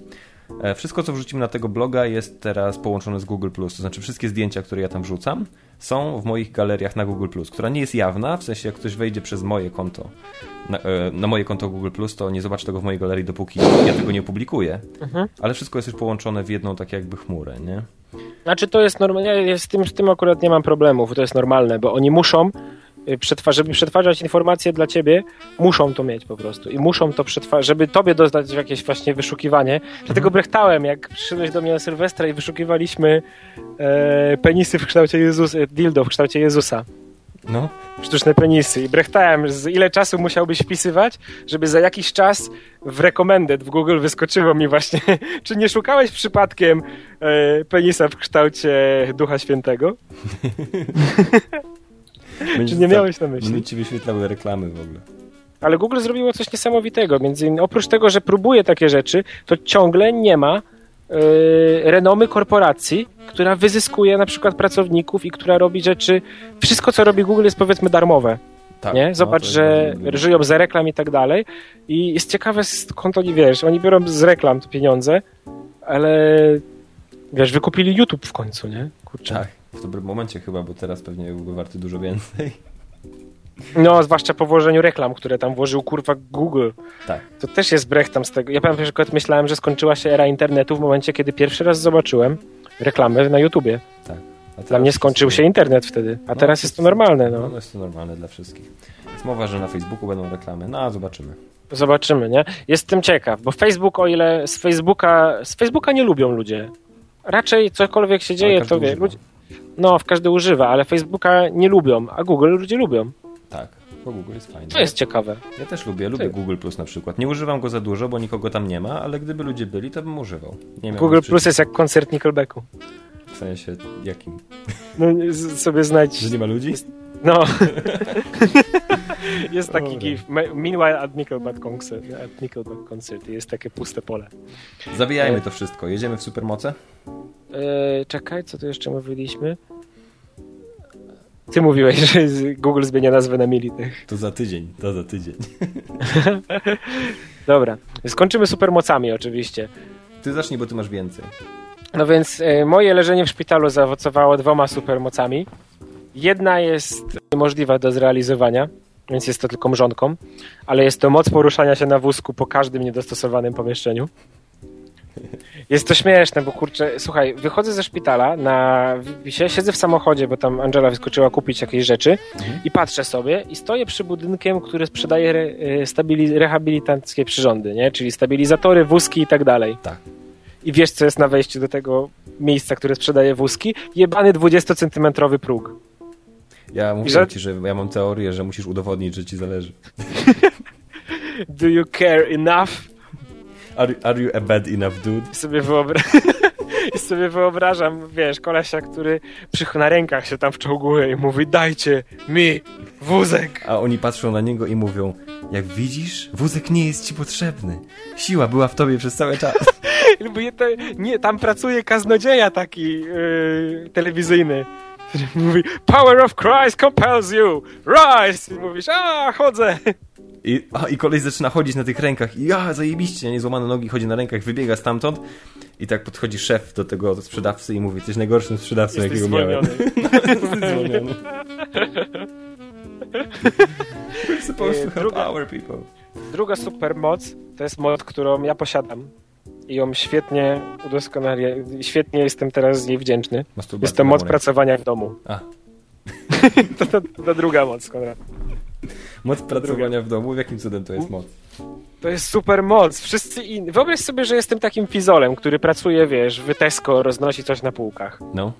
E, Wszystko, co wrzucimy na tego bloga jest teraz połączone z Google+. To znaczy wszystkie zdjęcia, które ja tam wrzucam, są w moich galeriach na Google+, która nie jest jawna, w sensie jak ktoś wejdzie przez moje konto, na, e, na moje konto Google+, to nie zobaczy tego w mojej galerii, dopóki ja tego nie publikuję, Mhm. ale wszystko jest już połączone w jedną tak jakby chmurę, nie? Znaczy to jest normalne, z tym, z tym akurat nie mam problemów, to jest normalne, bo oni muszą, y, przetwa- żeby przetwarzać informacje dla ciebie, muszą to mieć po prostu i muszą to przetwarzać, żeby tobie dodać jakieś właśnie wyszukiwanie. Dlatego brechtałem, jak przyszedłeś do mnie na Sylwestra i wyszukiwaliśmy e, penisy w kształcie Jezusa, dildo w kształcie Jezusa. No, Sztuczne penisy. I brechtałem, z ile czasu musiałbyś wpisywać, żeby za jakiś czas w recommended w Google wyskoczyło mi właśnie, czy nie szukałeś przypadkiem e, penisa w kształcie Ducha Świętego? Czy nie miałeś na myśli? Będą ci wyświetlały reklamy w ogóle. Ale Google zrobiło coś niesamowitego. Między innymi, oprócz tego, że próbuje takie rzeczy, to ciągle nie ma renomy korporacji, która wyzyskuje na przykład pracowników i która robi rzeczy. Wszystko, co robi Google, jest powiedzmy darmowe. Tak, nie? no, Zobacz, jest że lubię. żyją z reklam i tak dalej. I jest ciekawe, skąd oni wiesz, oni biorą z reklam te pieniądze, ale wiesz, wykupili YouTube w końcu, nie? Kurczę. Tak, w dobrym momencie chyba, bo teraz pewnie byłby warty dużo więcej. No, zwłaszcza po włożeniu reklam, które tam włożył kurwa Google. Tak. To też jest brechtam z tego. Ja pamiętam, że akurat myślałem, że skończyła się era internetu w momencie, kiedy pierwszy raz zobaczyłem reklamę na YouTubie. tak. Dla mnie skończył się internet wtedy, a No, teraz jest to normalne, no. No, jest to normalne dla wszystkich. Jest mowa, że na Facebooku będą reklamy. No, a zobaczymy. Zobaczymy, nie? Jestem ciekaw, bo Facebook, o ile z Facebooka, z Facebooka nie lubią ludzie. Raczej cokolwiek się dzieje, to wie, ludzie, no, w każdy używa, ale Facebooka nie lubią, a Google ludzie lubią. Tak, bo Google jest fajny. To jest ciekawe. Ja też lubię, lubię Ty. Google Plus na przykład. Nie używam go za dużo, bo nikogo tam nie ma, ale gdyby ludzie byli, to bym używał. Google. Plus jest jak koncert Nickelbacku. W sensie jakim? No, sobie znajdź. Że nie ma ludzi? No. jest taki Dobra. gif. Me- Meanwhile at Nickelback concert, at Nickelback concert jest takie puste pole. Zabijajmy to wszystko. Jedziemy w supermoce? Eee, czekaj, co tu jeszcze mówiliśmy? Ty mówiłeś, że Google zmienia nazwę na Militech. To za tydzień, to za tydzień. Dobra, skończymy supermocami oczywiście. Ty zacznij, bo ty masz więcej. No więc e, moje leżenie w szpitalu zaowocowało dwoma supermocami. Jedna jest niemożliwa do zrealizowania, więc jest to tylko mrzonką, ale jest to moc poruszania się na wózku po każdym niedostosowanym pomieszczeniu. Jest to śmieszne, bo kurczę, słuchaj, wychodzę ze szpitala na Wisie, siedzę w samochodzie, bo tam Angela wyskoczyła kupić jakieś rzeczy i patrzę sobie i stoję przy budynkiem, który sprzedaje re, e, stabili, rehabilitackie przyrządy, nie? czyli stabilizatory, wózki i tak dalej. Tak. I wiesz, co jest na wejściu do tego miejsca, które sprzedaje wózki? Jebany 20-centymetrowy próg. Ja mówię że- ci, że ja mam teorię, że musisz udowodnić, że ci zależy. Do you care enough? Are, are you a bad enough dude? I sobie, wyobra... I sobie wyobrażam, wiesz, kolesia, który na rękach się tam wczołguje i mówi dajcie mi wózek. A oni patrzą na niego i mówią, jak widzisz, wózek nie jest ci potrzebny. Siła była w tobie przez cały czas. Nie, tam pracuje kaznodzieja taki yy, telewizyjny, który mówi Power of Christ compels you, rise! I mówisz, a chodzę. I, a, I koleś zaczyna chodzić na tych rękach i ja, zajebiście, nie złamane nogi, chodzi na rękach, wybiega stamtąd i tak podchodzi szef do tego sprzedawcy i mówi, jesteś najgorszym sprzedawcą, Jesteś jakiego miałem. zwolniony. Jesteś zwolniony. We're supposed to help Druga- our people. Druga supermoc to jest moc, którą ja posiadam. I ją świetnie udoskonalię. Świetnie jestem teraz jej wdzięczny. Jest to moc pracowania w domu. A, To, to, to druga moc, Konrad. moc pracowania w domu, jakim cudem to jest moc? To jest super moc. Wszyscy inni. Wyobraź sobie, że jestem takim fizolem, który pracuje, wiesz, w Tesco, roznosi coś na półkach. No.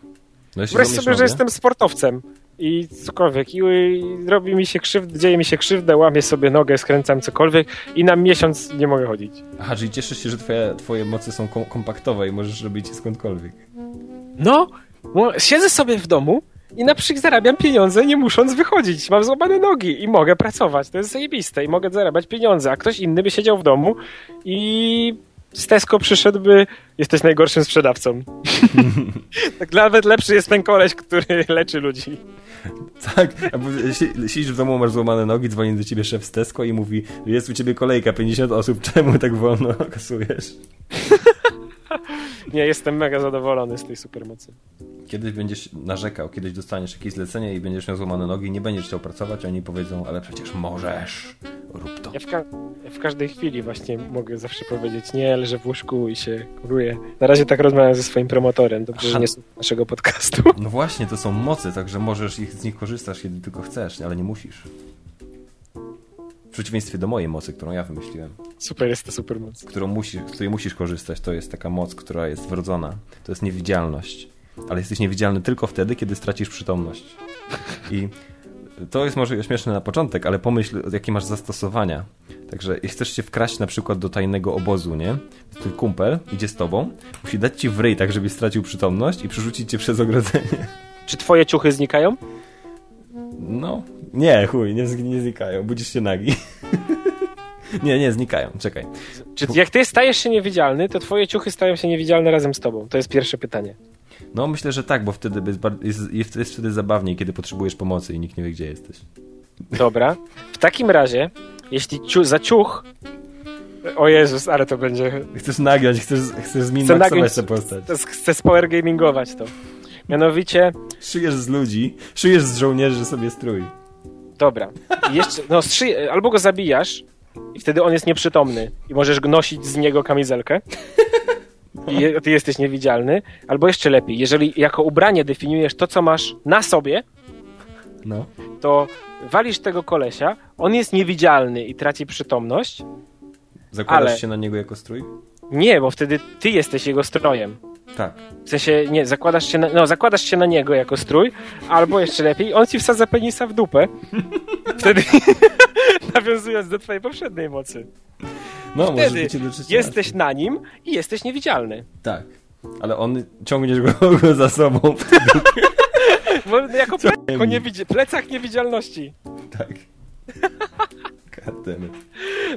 no Wyobraź sobie, że jestem sportowcem i cokolwiek. I, i robi mi się krzywdę, dzieje mi się krzywdę, łamię sobie nogę, skręcam cokolwiek i na miesiąc nie mogę chodzić. Aha, czyli cieszysz się, że twoje, twoje moce są kom kompaktowe i możesz robić je skądkolwiek. No, siedzę sobie w domu i na przykład zarabiam pieniądze, nie musząc wychodzić. Mam złamane nogi i mogę pracować. To jest zajebiste i mogę zarabiać pieniądze. A ktoś inny by siedział w domu i z Tesco przyszedłby, jesteś najgorszym sprzedawcą. tak nawet lepszy jest ten koleś, który leczy ludzi. Tak, albo si- siedzisz w domu, masz złamane nogi, dzwoni do ciebie szef z Tesco i mówi, jest u ciebie kolejka, 50 osób, czemu tak wolno kasujesz? Nie, jestem mega zadowolony z tej supermocy. Kiedyś będziesz narzekał, kiedyś dostaniesz jakieś zlecenie i będziesz miał złamane nogi, nie będziesz chciał pracować, oni powiedzą, ale przecież możesz, rób to. Ja w, ka- w każdej chwili właśnie mogę zawsze powiedzieć, nie, leżę w łóżku i się kuruję. Na razie tak rozmawiam ze swoim promotorem, dobrze, że nie słucha naszego podcastu. No właśnie, to są mocy, także możesz ich, z nich korzystać, kiedy tylko chcesz, ale nie musisz. W przeciwieństwie do mojej mocy, którą ja wymyśliłem. Super jest ta supermoc. którą musisz, z której musisz korzystać, to jest taka moc, która jest wrodzona. To jest niewidzialność. Ale jesteś niewidzialny tylko wtedy, kiedy stracisz przytomność. I to jest może śmieszne na początek, ale pomyśl, jakie masz zastosowania. Także jeśli chcesz się wkraść na przykład do tajnego obozu, nie? Twój kumpel idzie z tobą, musi dać ci w ryj tak, żebyś stracił przytomność i przerzucić cię przez ogrodzenie. Czy twoje ciuchy znikają? No, nie, chuj, nie, nie znikają, budzisz się nagi. Nie, nie, znikają, czekaj. Czy jak ty stajesz się niewidzialny, to twoje ciuchy stają się niewidzialne razem z tobą? To jest pierwsze pytanie. No myślę, że tak, bo wtedy jest, jest, jest, wtedy zabawniej, kiedy potrzebujesz pomocy i nikt nie wie, gdzie jesteś. Dobra. W takim razie, jeśli ciu- za ciuch... O Jezus, ale to będzie... Chcesz nagrać, chcesz, chcesz Chcę nagiąć- tę postać. Chcę spower gamingować to. Mianowicie, Szyjesz z ludzi, szyjesz z żołnierzy sobie strój. dobra, I jeszcze, no strzy- albo go zabijasz i wtedy on jest nieprzytomny i możesz nosić z niego kamizelkę i ty jesteś niewidzialny, albo jeszcze lepiej, jeżeli jako ubranie definiujesz to, co masz na sobie, No. to walisz tego kolesia, on jest niewidzialny i traci przytomność. Zakładasz Ale- się na niego jako strój? Nie, bo wtedy ty jesteś jego strojem. Tak. W sensie, nie, zakładasz się na, no, zakładasz się na niego jako strój, albo jeszcze lepiej, on ci wsadza penisa w dupę. Wtedy, nawiązując do twojej poprzedniej mocy. No, może Wtedy jesteś na nim i jesteś niewidzialny. Tak. Ale on ciągniesz go, go za sobą. Bo jako Co plecak, niewidzi- plecak niewidzialności. tak.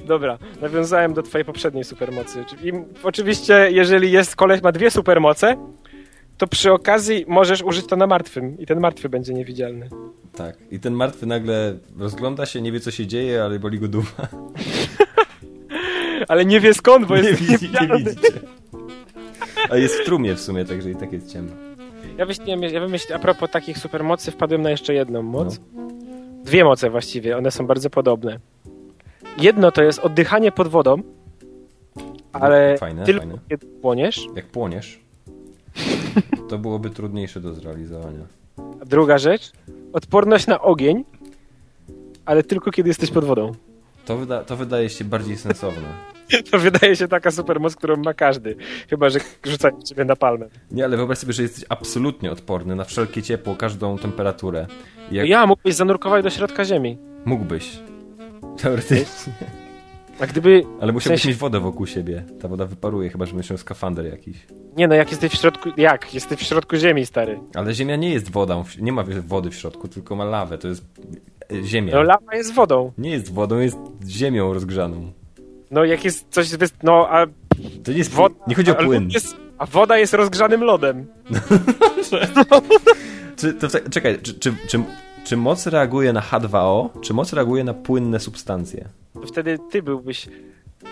Dobra, nawiązałem do twojej poprzedniej supermocy. Czyli oczywiście, jeżeli jest koleś ma dwie supermoce, to przy okazji możesz użyć to na martwym i ten martwy będzie niewidzialny. Tak. I ten martwy nagle rozgląda się, nie wie co się dzieje, ale boli go dupa. Ale nie wie skąd, bo Nie, jest widzi, nie niewidzialny. widzicie. A jest w trumie w sumie, także i tak jest ciemno. Ja wymyśliłem, ja wymyśliłem, a propos takich supermocy, wpadłem na jeszcze jedną moc. No. Dwie moce właściwie, one są bardzo podobne. Jedno to jest oddychanie pod wodą, ale Fajne, tylko fajne. kiedy płoniesz. Jak płoniesz, to byłoby trudniejsze do zrealizowania. A druga rzecz, odporność na ogień, ale tylko kiedy jesteś pod wodą. To, wyda to wydaje się bardziej sensowne. To wydaje się taka supermoc, którą ma każdy. Chyba, że rzucają ciebie na palmę. Nie, ale wyobraź sobie, że jesteś absolutnie odporny na wszelkie ciepło, każdą temperaturę. Jak Ja mógłbyś zanurkować do środka ziemi. mógłbyś. Teoretycznie. A gdyby... Ale musiałbyś sensie- mieć wodę wokół siebie. Ta woda wyparuje, chyba że będziesz miał skafander jakiś. Nie no, jak jesteś w środku... Jak? Jesteś w środku ziemi, stary. Ale Ziemia nie jest wodą, nie ma wody w środku, tylko ma lawę, to jest ziemia. No lawa jest wodą. Nie jest wodą, jest ziemią rozgrzaną. No jak jest coś... No a To nie jest woda... nie chodzi o płyn. Jest, a woda jest rozgrzanym lodem. Czy, to, czekaj, czy, czy, czy, czy moc reaguje na H2O, czy moc reaguje na płynne substancje? Wtedy ty byłbyś...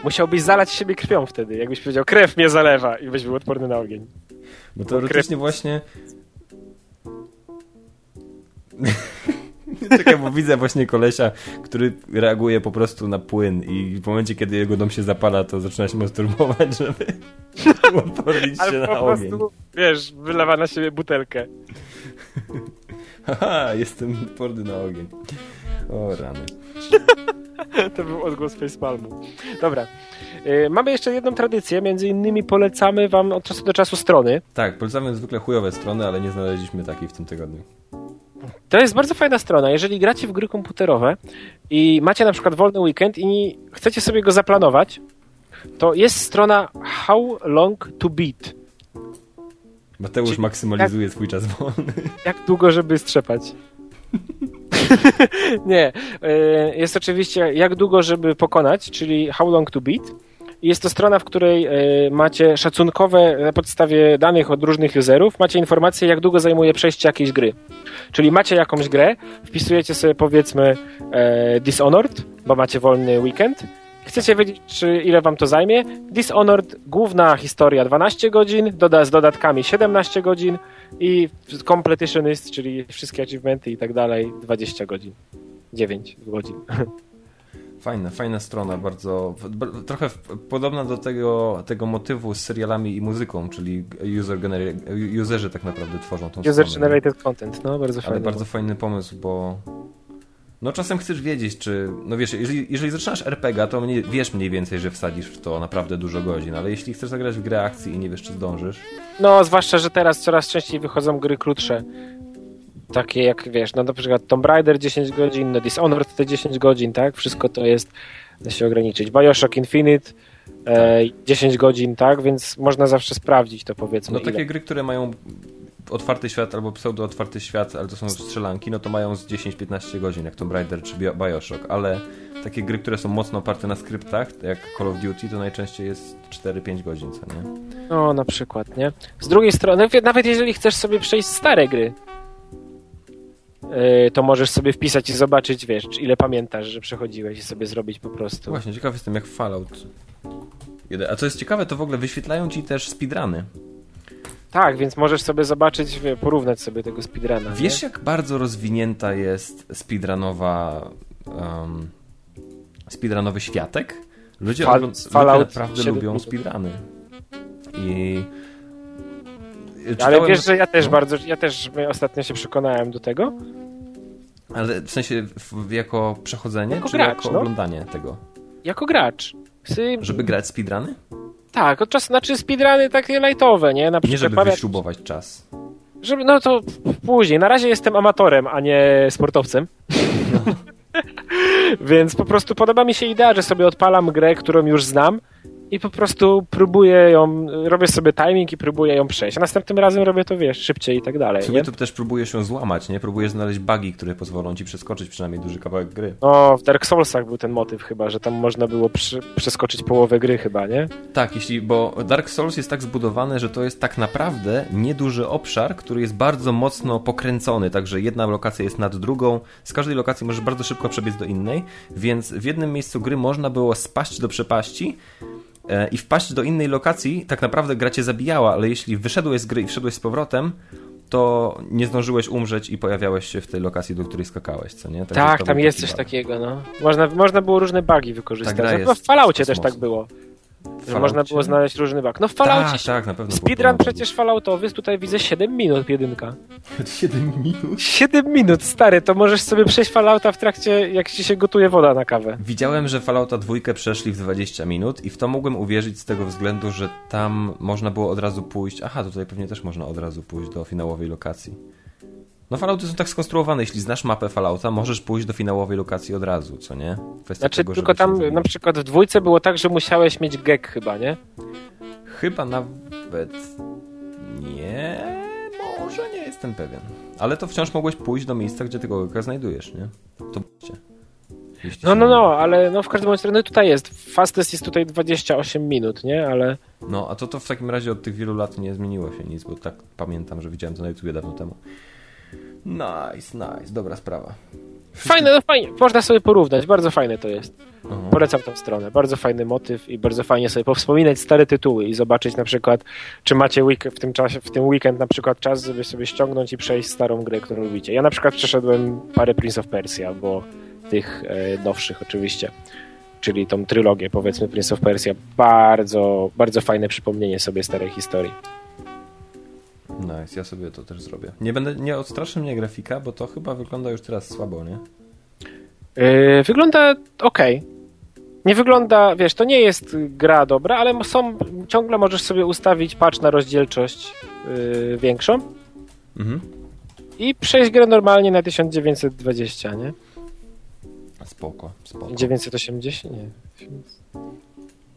Musiałbyś zalać siebie krwią wtedy. Jakbyś powiedział, krew mnie zalewa i byś był odporny na ogień. Bo teoretycznie właśnie... Czekaj, bo widzę właśnie kolesia, który reaguje po prostu na płyn i w momencie, kiedy jego dom się zapala, to zaczyna się masturbować, żeby odpornić się na po ogień. prostu, wiesz, wylewa na siebie butelkę. Haha, jestem odporny na ogień. O rany. To był odgłos Facepalmu. Dobra. Y, Mamy jeszcze jedną tradycję, między innymi polecamy wam od czasu do czasu strony. Tak, polecamy zwykle chujowe strony, ale nie znaleźliśmy takiej w tym tygodniu. To jest bardzo fajna strona. Jeżeli gracie w gry komputerowe i macie na przykład wolny weekend i chcecie sobie go zaplanować, to jest strona How Long to Beat. Mateusz Czyli- maksymalizuje swój czas wolny. Jak długo, żeby strzepać? Nie. y, Jest oczywiście jak długo, żeby pokonać, czyli How Long to Beat. Jest to strona, w której y, macie szacunkowe, na podstawie danych od różnych userów, macie informacje, jak długo zajmuje przejście jakiejś gry. Czyli macie jakąś grę, wpisujecie sobie powiedzmy e, Dishonored, bo macie wolny weekend. Chcecie wiedzieć, czy ile wam to zajmie? Dishonored, główna historia 12 godzin, doda z dodatkami 17 godzin i completionist, czyli wszystkie achievementy i tak dalej 20 godzin. 9 godzin. Fajna, fajna strona, bardzo, trochę podobna do tego, tego motywu z serialami i muzyką, czyli user gener- userzy tak naprawdę tworzą tą User stronę. generated content, no bardzo Ale fajnie. bardzo fajny pomysł, bo no czasem chcesz wiedzieć, czy, no wiesz, jeżeli, jeżeli zaczynasz RPG, to mniej, wiesz mniej więcej, że wsadzisz w to naprawdę dużo godzin, ale jeśli chcesz zagrać w grę akcji i nie wiesz, czy zdążysz, No, zwłaszcza, że teraz coraz częściej wychodzą gry krótsze. Takie jak, wiesz, no na przykład Tomb Raider 10 godzin, no Dishonored te 10 godzin, tak? Wszystko to jest, da się ograniczyć. Bioshock Infinite e, 10 godzin, tak? Więc można zawsze sprawdzić to, powiedzmy. no ile. takie gry, które mają otwarty świat albo pseudo-otwarty świat, ale to są strzelanki, no to mają z 10-15 godzin, jak Tomb Raider czy Bio- Bioshock, ale takie gry, które są mocno oparte na skryptach, jak Call of Duty, to najczęściej jest 4-5 godzin, co nie? No, na przykład, nie? Z drugiej strony, nawet jeżeli chcesz sobie przejść stare gry, to możesz sobie wpisać i zobaczyć, wiesz, ile pamiętasz, że przechodziłeś i sobie zrobić po prostu. Właśnie, ciekaw jestem jak Fallout. A co jest ciekawe, to w ogóle wyświetlają ci też speedruny. Tak, więc możesz sobie zobaczyć, porównać sobie tego speedruna. Wiesz, nie? jak bardzo rozwinięta jest speedrunowa. Um, speedrunowy światek? Ludzie, Fal- ludzie naprawdę 7 lubią speedruny. I. Ale czytałem- wiesz, że ja też no. bardzo, ja też ostatnio się przekonałem do tego. Ale w sensie w, jako przechodzenie, Jako czy gracz, jako no. oglądanie tego? Jako gracz. Sy- Żeby grać speedruny? Tak, od czasu, znaczy speedruny takie lightowe, nie? Na przykład Nie żeby bawiać- wyśrubować czas. Żeby, no to później. Na razie jestem amatorem, a nie sportowcem. Więc po prostu podoba mi się idea, że sobie odpalam grę, którą już znam i po prostu próbuję ją, robię sobie timing i próbuję ją przejść. A następnym razem robię to, wiesz, szybciej i tak dalej. W sumie Nie? to też próbujesz ją złamać, nie? Próbujesz znaleźć bugi, które pozwolą ci przeskoczyć przynajmniej duży kawałek gry. No, w Dark Soulsach był ten motyw chyba, że tam można było przy, przeskoczyć połowę gry chyba, nie? Tak, jeśli, bo Dark Souls jest tak zbudowany, że to jest tak naprawdę nieduży obszar, który jest bardzo mocno pokręcony, także jedna lokacja jest nad drugą, z każdej lokacji możesz bardzo szybko przebiec do innej, więc w jednym miejscu gry można było spaść do przepaści i wpaść do innej lokacji, tak naprawdę gra cię zabijała, ale jeśli wyszedłeś z gry i wszedłeś z powrotem, to nie zdążyłeś umrzeć i pojawiałeś się w tej lokacji, do której skakałeś, co nie? Tak, to tam jest coś bug. takiego, no. Można, można było różne bugi wykorzystać. Ta gra No, w Falloutie też tak było. Że można było znaleźć różny bug. No w Falloutie Tak, tak, na pewno. Speedrun przecież falloutowy, tutaj widzę 7 minut jedynka. bugów. 7 minut? 7 minut, stary, to możesz sobie przejść Fallouta w trakcie, jak ci się gotuje woda na kawę. Widziałem, że Fallouta dwójkę przeszli w 20 minut i w to mogłem uwierzyć z tego względu, że tam można było od razu pójść. Aha, tutaj pewnie też można od razu pójść do finałowej lokacji. No Fallouty są tak skonstruowane, jeśli znasz mapę Fallouta, możesz pójść do finałowej lokacji od razu, co nie? Kwestia Znaczy, tego, tylko się tam na przykład w dwójce było tak, że musiałeś mieć gek chyba, nie? Chyba nawet... Nie... Może nie jestem pewien. Ale to wciąż mogłeś pójść do miejsca, gdzie tego geka znajdujesz, nie? To jeśli No, no, no, ale no w każdym razie no tutaj jest. Fastest jest tutaj 28 minut, nie? Ale No, a to, to w takim razie od tych wielu lat nie zmieniło się nic, bo tak pamiętam, że widziałem to na YouTubie dawno temu. Nice, nice, dobra sprawa. fajne, no fajnie. Można sobie porównać, bardzo fajne to jest. Mhm. Polecam tą stronę. Bardzo fajny motyw i bardzo fajnie sobie powspominać stare tytuły i zobaczyć na przykład, czy macie week- w tym czasie, w tym weekend na przykład czas, żeby sobie ściągnąć i przejść starą grę, którą lubicie. Ja na przykład przeszedłem parę Prince of Persia, bo tych e, nowszych oczywiście. Czyli tą trylogię, powiedzmy, Prince of Persia. Bardzo, bardzo fajne przypomnienie sobie starej historii. Nice, ja sobie to też zrobię. Nie będę, nie odstraszy mnie grafika, bo to chyba wygląda już teraz słabo, nie? Yy, wygląda ok. Nie wygląda, wiesz, to nie jest gra dobra, ale są, ciągle możesz sobie ustawić patch na rozdzielczość yy, większą Mhm. i przejść grę normalnie na 1920, nie? Spoko, spoko. 980? Nie.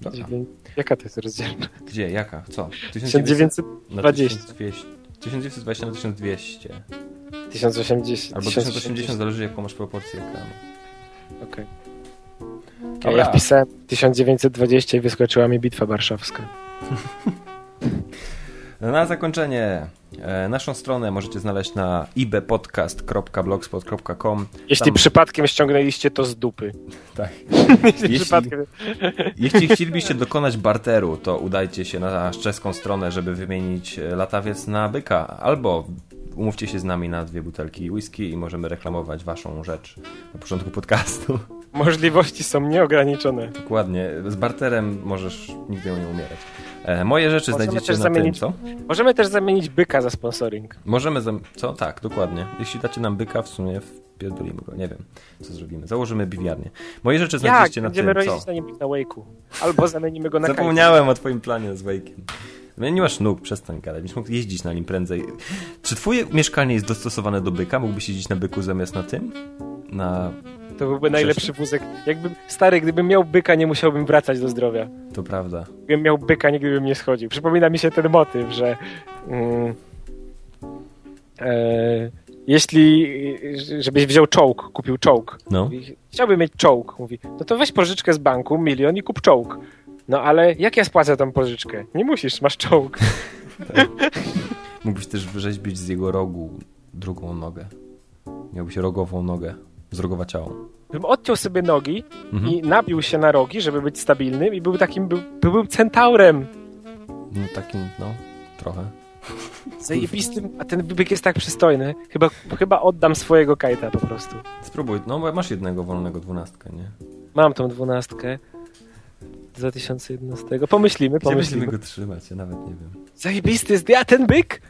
Dobra. Jaka to jest rozdzielczość? Gdzie, jaka, co? 1900, na 20. 1200. 1920 na 1200. 1080. Albo 1080, zależy jaką masz proporcję ekranu. Okej. Dobra. Ja wpisałem 1920 i wyskoczyła mi bitwa warszawska. Na zakończenie e, naszą stronę możecie znaleźć na ibpodcast.blogspot.com Jeśli Tam- przypadkiem ściągnęliście to z dupy. Tak. Jeśli Jeśli- przypadkiem... Jeśli chcielibyście dokonać barteru, to udajcie się na czeską stronę, żeby wymienić e, latawiec na byka, albo umówcie się z nami na dwie butelki whisky i możemy reklamować waszą rzecz na początku podcastu. Możliwości są nieograniczone. Dokładnie. Z barterem możesz nigdy nie umierać. E, moje rzeczy Możemy znajdziecie na zamienić- tym, co? Możemy też zamienić byka za sponsoring. Możemy... Zam... Co? Tak, dokładnie. Jeśli dacie nam byka, w sumie wpierdolimy go. Nie wiem, co zrobimy. Założymy biwiarnię. Moje rzeczy Jak? znajdziecie na Będziemy tym, co? rodzić na nim na Wake'u. Albo zamienimy go na Zapomniałem o twoim planie z Nie masz nóg, przestań gadać. Będziesz mógł jeździć na nim prędzej. Czy twoje mieszkanie jest dostosowane do byka? Mógłbyś jeździć na byku zamiast na tym? Na... To byłby najlepszy wózek. Jakbym, stary, gdybym miał byka, nie musiałbym wracać do zdrowia. To prawda. Gdybym miał byka, nigdy bym nie schodził. Przypomina mi się ten motyw, że mm, e, jeśli, żebyś wziął czołg, kupił czołg. No. Chciałbym mieć czołg. Mówi, no to weź pożyczkę z banku, milion i kup czołg. No ale jak ja spłacę tą pożyczkę? Nie musisz, masz czołg. Mógłbyś też wyrzeźbić z jego rogu drugą nogę. Miałbyś rogową nogę. Zrogowaciałą. Bym odciął sobie nogi Mhm. i nabił się na rogi, żeby być stabilnym i był takim, był, był centaurem. No takim, no, trochę. Zajebistym, a ten byk jest tak przystojny. Chyba, chyba oddam swojego kajta po prostu. Spróbuj, no bo masz jednego wolnego dwunastka, nie? Mam tą dwunastkę. 2011. Pomyślimy, Gdzie pomyślimy. będziemy go trzymać? Ja nawet nie wiem. Zajebisty jest, a ten byk?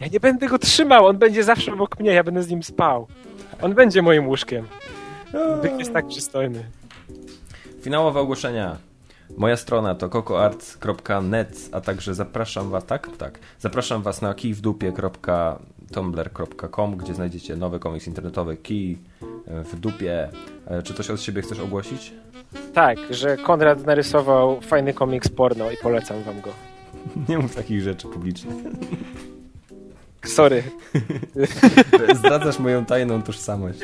Ja nie będę go trzymał, on będzie zawsze obok mnie, ja będę z nim spał. On będzie moim łóżkiem. Byk jest tak przystojny. Finałowe ogłoszenia. Moja strona to cocoarts.net, a także zapraszam was, tak? Tak. Zapraszam was na kijwdupie.tumblr.com, gdzie znajdziecie nowy komiks internetowy Kij w dupie. E, Czy coś od siebie chcesz ogłosić? Tak, że Konrad narysował fajny komiks porno i polecam wam go. Nie mów takich rzeczy publicznie. Sorry, Zdradzasz moją tajną tożsamość.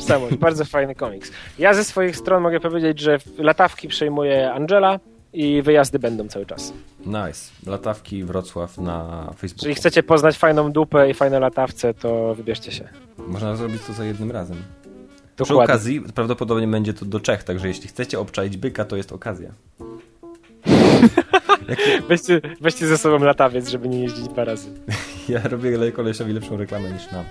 samo, bardzo fajny komiks. Ja ze swoich stron mogę powiedzieć, że latawki przejmuje Angela i wyjazdy będą cały czas. Nice. Latawki Wrocław na Facebooku. Jeżeli chcecie poznać fajną dupę i fajne latawce, to wybierzcie się. Można zrobić to za jednym razem. Przy Dokładnie. okazji prawdopodobnie będzie to do Czech, także jeśli chcecie obczaić byka, to jest okazja. Weźcie, weźcie ze sobą latawiec, żeby nie jeździć dwa razy. Ja robię kolesiowi lepszą reklamę niż nam.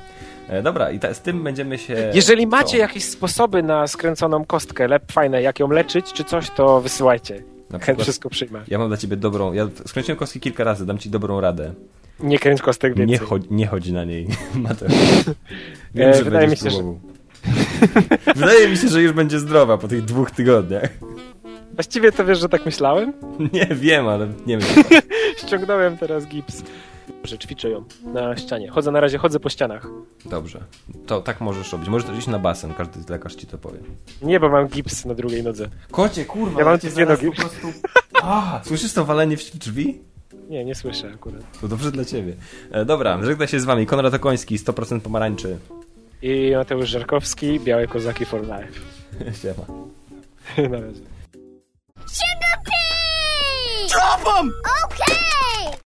E, dobra, i ta, z tym będziemy się... Jeżeli macie co? jakieś sposoby na skręconą kostkę, lep fajne, jak ją leczyć, czy coś, to wysyłajcie. Na przykład, wszystko przyjmę. ja mam dla ciebie dobrą... Ja skręciłem kostki kilka razy, dam ci dobrą radę. Nie kręć kostek więcej. Nie, chodź, nie chodź na niej, Mateusz. Wiem, E, że wydaje mi się, że- próbował. Wydaje mi się, że już będzie zdrowa po tych dwóch tygodniach. Właściwie to wiesz, że tak myślałem? Nie wiem, ale nie wiem. Ściągnąłem teraz gips. Że ćwiczę ją na ścianie. Chodzę na razie, chodzę po ścianach. Dobrze, to tak możesz robić. Możesz iść na basen, każdy lekarz ci to powie. Nie, bo mam gips na drugiej nodze. Kocie, kurwa, Ja mam cię dwie nogi. po prostu... A, słyszysz to walenie w drzwi? Nie, nie słyszę akurat. To dobrze dla ciebie. E, dobra, żegna się z wami. Konrad Okoński, 100% pomarańczy. I Mateusz Żarkowski, Białe Kozaki for Life. Siema. na razie. Sugar pea! Drop him! Okay.